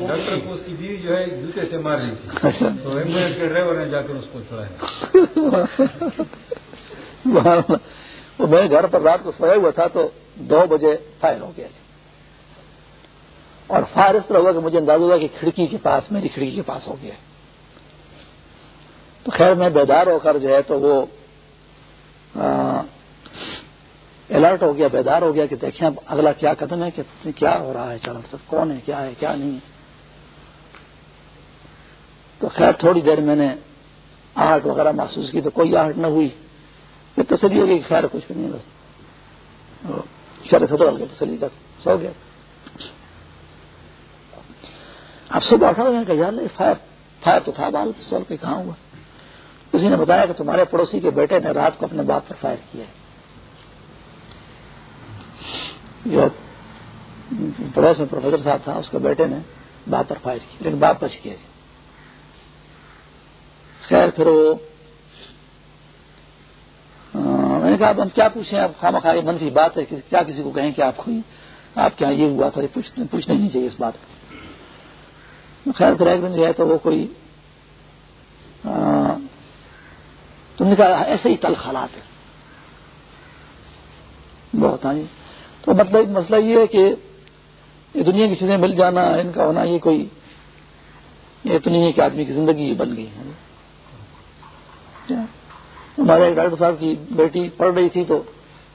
ڈاکٹر کو اس کی بیوی جو ہے جوتے سے مار رہی تھی۔ اچھا۔ تو ایمبولینس کے ڈرائیور نے جا کر اس کو وہ میں گھر پر رات کو سویا ہوا تھا تو دو بجے فائر ہو گیا اور فائر اس طرح ہوا کہ مجھے اندازہ ہوا کہ کھڑکی کے پاس میری کھڑکی کے پاس ہو گیا۔ تو خیر میں بیدار ہو کر جو ہے تو وہ الرٹ ہو گیا، بیدار ہو گیا کہ دیکھیں اب اگلا کیا قدم ہے کہ کیا ہو رہا ہے چاروں طرف کون ہے، کیا ہے، کیا نہیں ہے۔ تو خیر تھوڑی دیر میں نے آہٹ وغیرہ محسوس کی تو کوئی آہٹ نہ ہوئی۔ پھر تسلی ہو گئی خیر کچھ بھی نہیں بس۔ خیر خطر ہو گیا تسلی تک سو گیا۔ اب صبح اٹھا کہ یار فائر فائر تو تھا، بال پستول کے کہاں ہوا؟ کسی نے بتایا کہ تمہارے پڑوسی کے بیٹے نے رات کو اپنے باپ پر فائر کیا ہے۔ جو پڑوس میں پروفیسر صاحب تھا، اس کے بیٹے نے باپ پر فائر کیا، لیکن باپ بچ کیا جی خیر، پھر وہ میں نے کہا، اب ہم کیا پوچھیں؟ اب خام خواہ منفی بات ہے کیا کسی کو کہیں کہ آپ کو آپ کیا یہ ہوا تھا، یہ پوچھنا ہی نہیں چاہیے اس بات کو۔ خیر، پھر ایک دن جو ہے تو وہ کوئی تم نے کہا، ایسے ہی تل حالات ہے بہت ہاں جی۔ تو مطلب مسئلہ یہ ہے کہ یہ دنیا کی چیزیں مل جانا، ان کا ہونا، یہ کوئی یہ تو نہیں ہے کہ آدمی کی زندگی بن گئی ہے۔ ہمارے ایک ڈاکٹر صاحب کی بیٹی پڑھ رہی تھی تو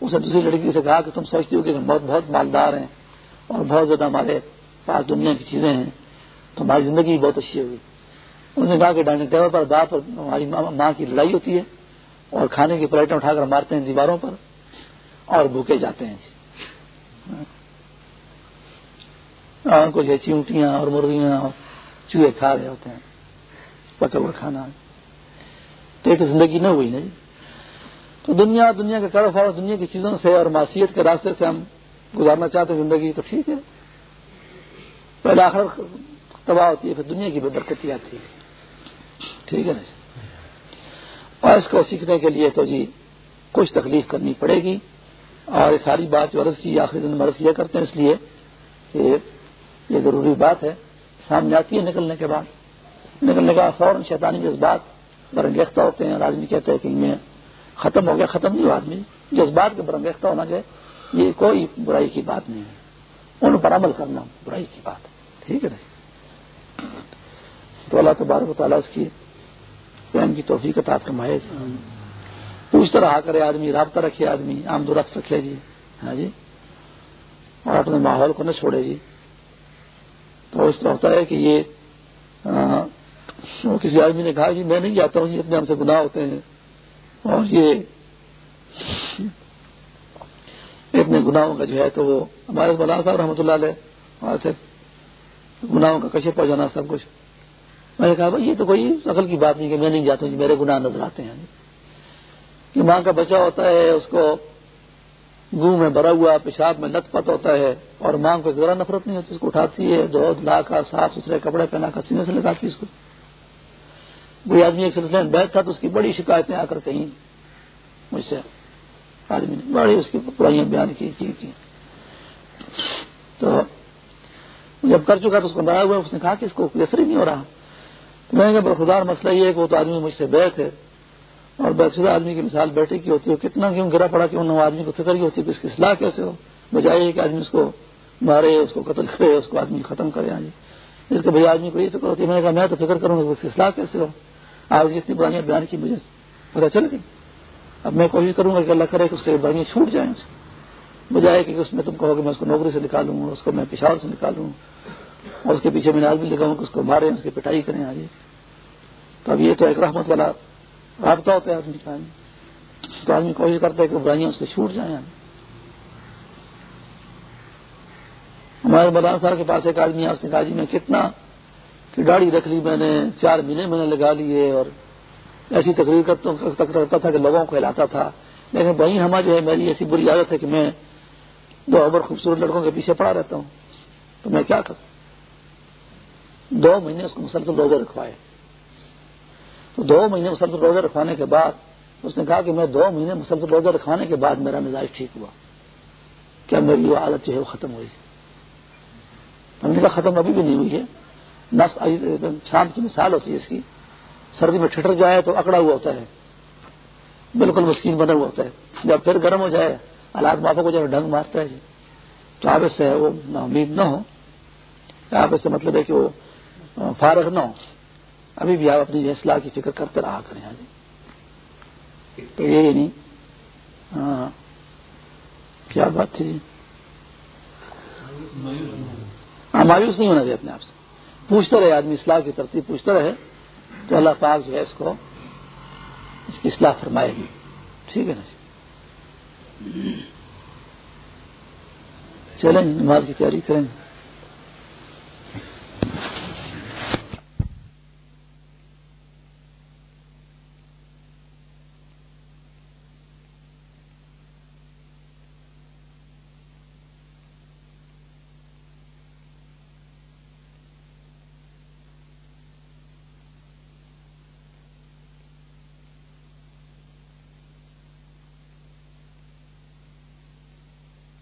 اسے دوسری لڑکی سے کہا کہ تم سوچتی ہو کہ ہم بہت بہت مالدار ہیں اور بہت زیادہ ہمارے پاس دنیا کی چیزیں ہیں، تو ہماری زندگی بہت اچھی ہوگی۔ انہوں نے کہا کہ ڈائننگ ٹیبل پر باپ اور ہماری ماں کی لڑائی ہوتی ہے اور کھانے کی پلیٹیں اٹھا کر مارتے ہیں دیواروں پر اور بھوکے جاتے ہیں۔ ہاں، ان کو جو چیونٹیاں اور مرغیاں اور چوہے کھا رہے ہوتے ہیں پکا کھانا۔ تو ایک زندگی نہ ہوئی نہیں جی۔ تو دنیا دنیا کا کاروبار دنیا کی چیزوں سے اور معاشیت کے راستے سے ہم گزارنا چاہتے ہیں زندگی، تو ٹھیک ہے۔ پہلے آخر تباہ ہوتی ہے، پھر دنیا کی بے برکتی آتی ہے ٹھیک ہے نا جی۔ اور اس کو سیکھنے کے لیے تو جی کچھ تکلیف کرنی پڑے گی۔ اور یہ ساری بات جو عرض کی آخری دن مرض کیا کرتے ہیں اس لیے کہ یہ ضروری بات ہے، سامنے آتی ہے نکلنے کے بعد۔ نکلنے کے بعد فوراً شیطانی جذبات برنگیختہ ہوتے ہیں اور آدمی کہتے ہیں کہ میں ختم ہو گیا، ختم نہیں ہوا آدمی۔ جذبات کے برنگیختہ ہونا جو یہ کوئی برائی کی بات نہیں ہے۔ ان پر عمل کرنا برائی کی بات ہے۔ ٹھیک ہے نا تو اللہ تبارک و تعالیٰ اس کی پین کی توفیق عطا فرمائے۔ پوچھتا رہا کرے آدمی، رابطہ رکھے آدمی، آمد و رفت رکھے جی۔ ہاں جی؟ اور اپنے ماحول کو نہ چھوڑے جی۔ تو اس طرح ہوتا ہے کہ یہ کسی آدمی نے کہا جی میں نہیں جاتا ہوں، یہ اپنے ہم سے گناہ ہوتے ہیں۔ اور یہ اتنے گناہوں کا جو ہے تو وہ، ہمارے مولانا صاحب رحمۃ اللہ علیہ گناہوں کا کشے پہ جانا سب کچھ۔ میں نے کہا بھائی، یہ تو کوئی عقل کی بات نہیں کہ میں نہیں جاتا ہوں جی، میرے گناہ نظر آتے ہیں۔ کہ ماں کا بچہ ہوتا ہے اس کو گو میں بھرا ہوا پیشاب میں لت پت ہوتا ہے اور ماں کو ذرا نفرت نہیں ہوتی اس کو اٹھاتی ہے دودھ لا کر صاف ستھرے کپڑے پہنا کر سینے سے لگاتی اس کو۔ کوئی آدمی ایک سلسلے میں بیٹھ تھا تو اس کی بڑی شکایتیں آ کر کہیں۔ مجھ سے آدمی نے بڑی اس کی پرائیاں بیان کی کی, کی۔ تو جب کر چکا تو اس کو بنایا ہوا اس نے کہا کہ اس کو اثر ہی نہیں ہو رہا۔ میں برخدار مسئلہ یہ ہے کہ وہ تو آدمی مجھ سے بیٹھ ہے اور شدہ آدمی کی مثال بیٹھے کی ہوتی ہے کتنا کیوں گرا پڑا کہ انہوں آدمی کو فکر کی ہوتی ہے کہ اس کی اصلاح کیسے ہو؟ بجائے کہ آدمی اس کو مارے، اس کو قتل کرے، اس کو آدمی ختم کرے آج اس کے بھائی آدمی کو یہ فکر ہوتی ہے، میں نے کہا، میں تو فکر کروں گا اس کی اصلاح کیسے ہو؟ آپ جتنی برائیاں بیان کی مجھے پتا چل گئی۔ اب میں کوشش کروں گا کہ اللہ کرے کہ اس سے برائیاں چھوٹ جائیں اسے بجائے کہ اس میں تم کہو کہ میں اس کو نوکری سے نکالوں، اس کو میں پشاور سے نکالوں، اور اس کے پیچھے میں نے آدمی لکھا ہوں کہ اس کو مارے اس کی پٹائی کریں آج تو اب یہ تو ایک رحمت والا رابطہ ہوتا ہے آدمی کا تو آدمی کوشش کرتا ہے کہ برائیاں اس سے چھوٹ جائیں۔ ہمارے مولانا صاحب کے پاس ایک آدمی آپ سے کہا جی میں کتنا کہ گاڑی رکھ لی میں نے، چار مہینے میں نے لگا لیے اور ایسی تقریر کرتا تھا کہ لوگوں کو ہلاتا تھا۔ لیکن وہیں ہما جو ہے، میری ایسی بری عادت ہے کہ میں دو ابر خوبصورت لڑکوں کے پیچھے پڑا رہتا ہوں۔ تو میں کیا کروں؟ دو مہینے اس کو مسلسل روزے رکھوائے۔ تو دو مہینے مسلسل روزے رکھوانے کے بعد اس نے کہا کہ میں دو مہینے مسلسل روزہ رکھوانے کے بعد میرا مزاج ٹھیک ہوا، کیا میری وہ عادت جو ہے وہ ختم ہوئی؟ ہم نے کہا ختم ابھی بھی نہیں ہوئی ہے۔ نس شام کی مثال ہوتی ہے اس کی۔ سردی میں ٹھٹر جائے تو اکڑا ہوا ہوتا ہے۔ بالکل مسکین بنا ہوا ہوتا ہے۔ جب پھر گرم ہو جائے، حالات معافی کو جب ڈھنگ مارتا ہے۔ تو آپ اس سے وہ امید نہ ہو آپ اس سے مطلب ہے کہ وہ فارغ نہ ہو ابھی بھی آپ اپنی اصلاح کی فکر کرتے رہا کریں ہاں جی۔ تو یہ نہیں ہاں۔ کیا بات تھی جی؟ ہاں مایوس نہیں ہونا چاہیے اپنے آپ سے۔ پوچھتا رہے آدمی اصلاح کی ترتیب، پوچھتا رہے تو اللہ پاک جو ہے اس کو اس کی اصلاح فرمائے گی۔ ٹھیک ہے نا جی؟ چلیں، نماز کی تیاری کریں۔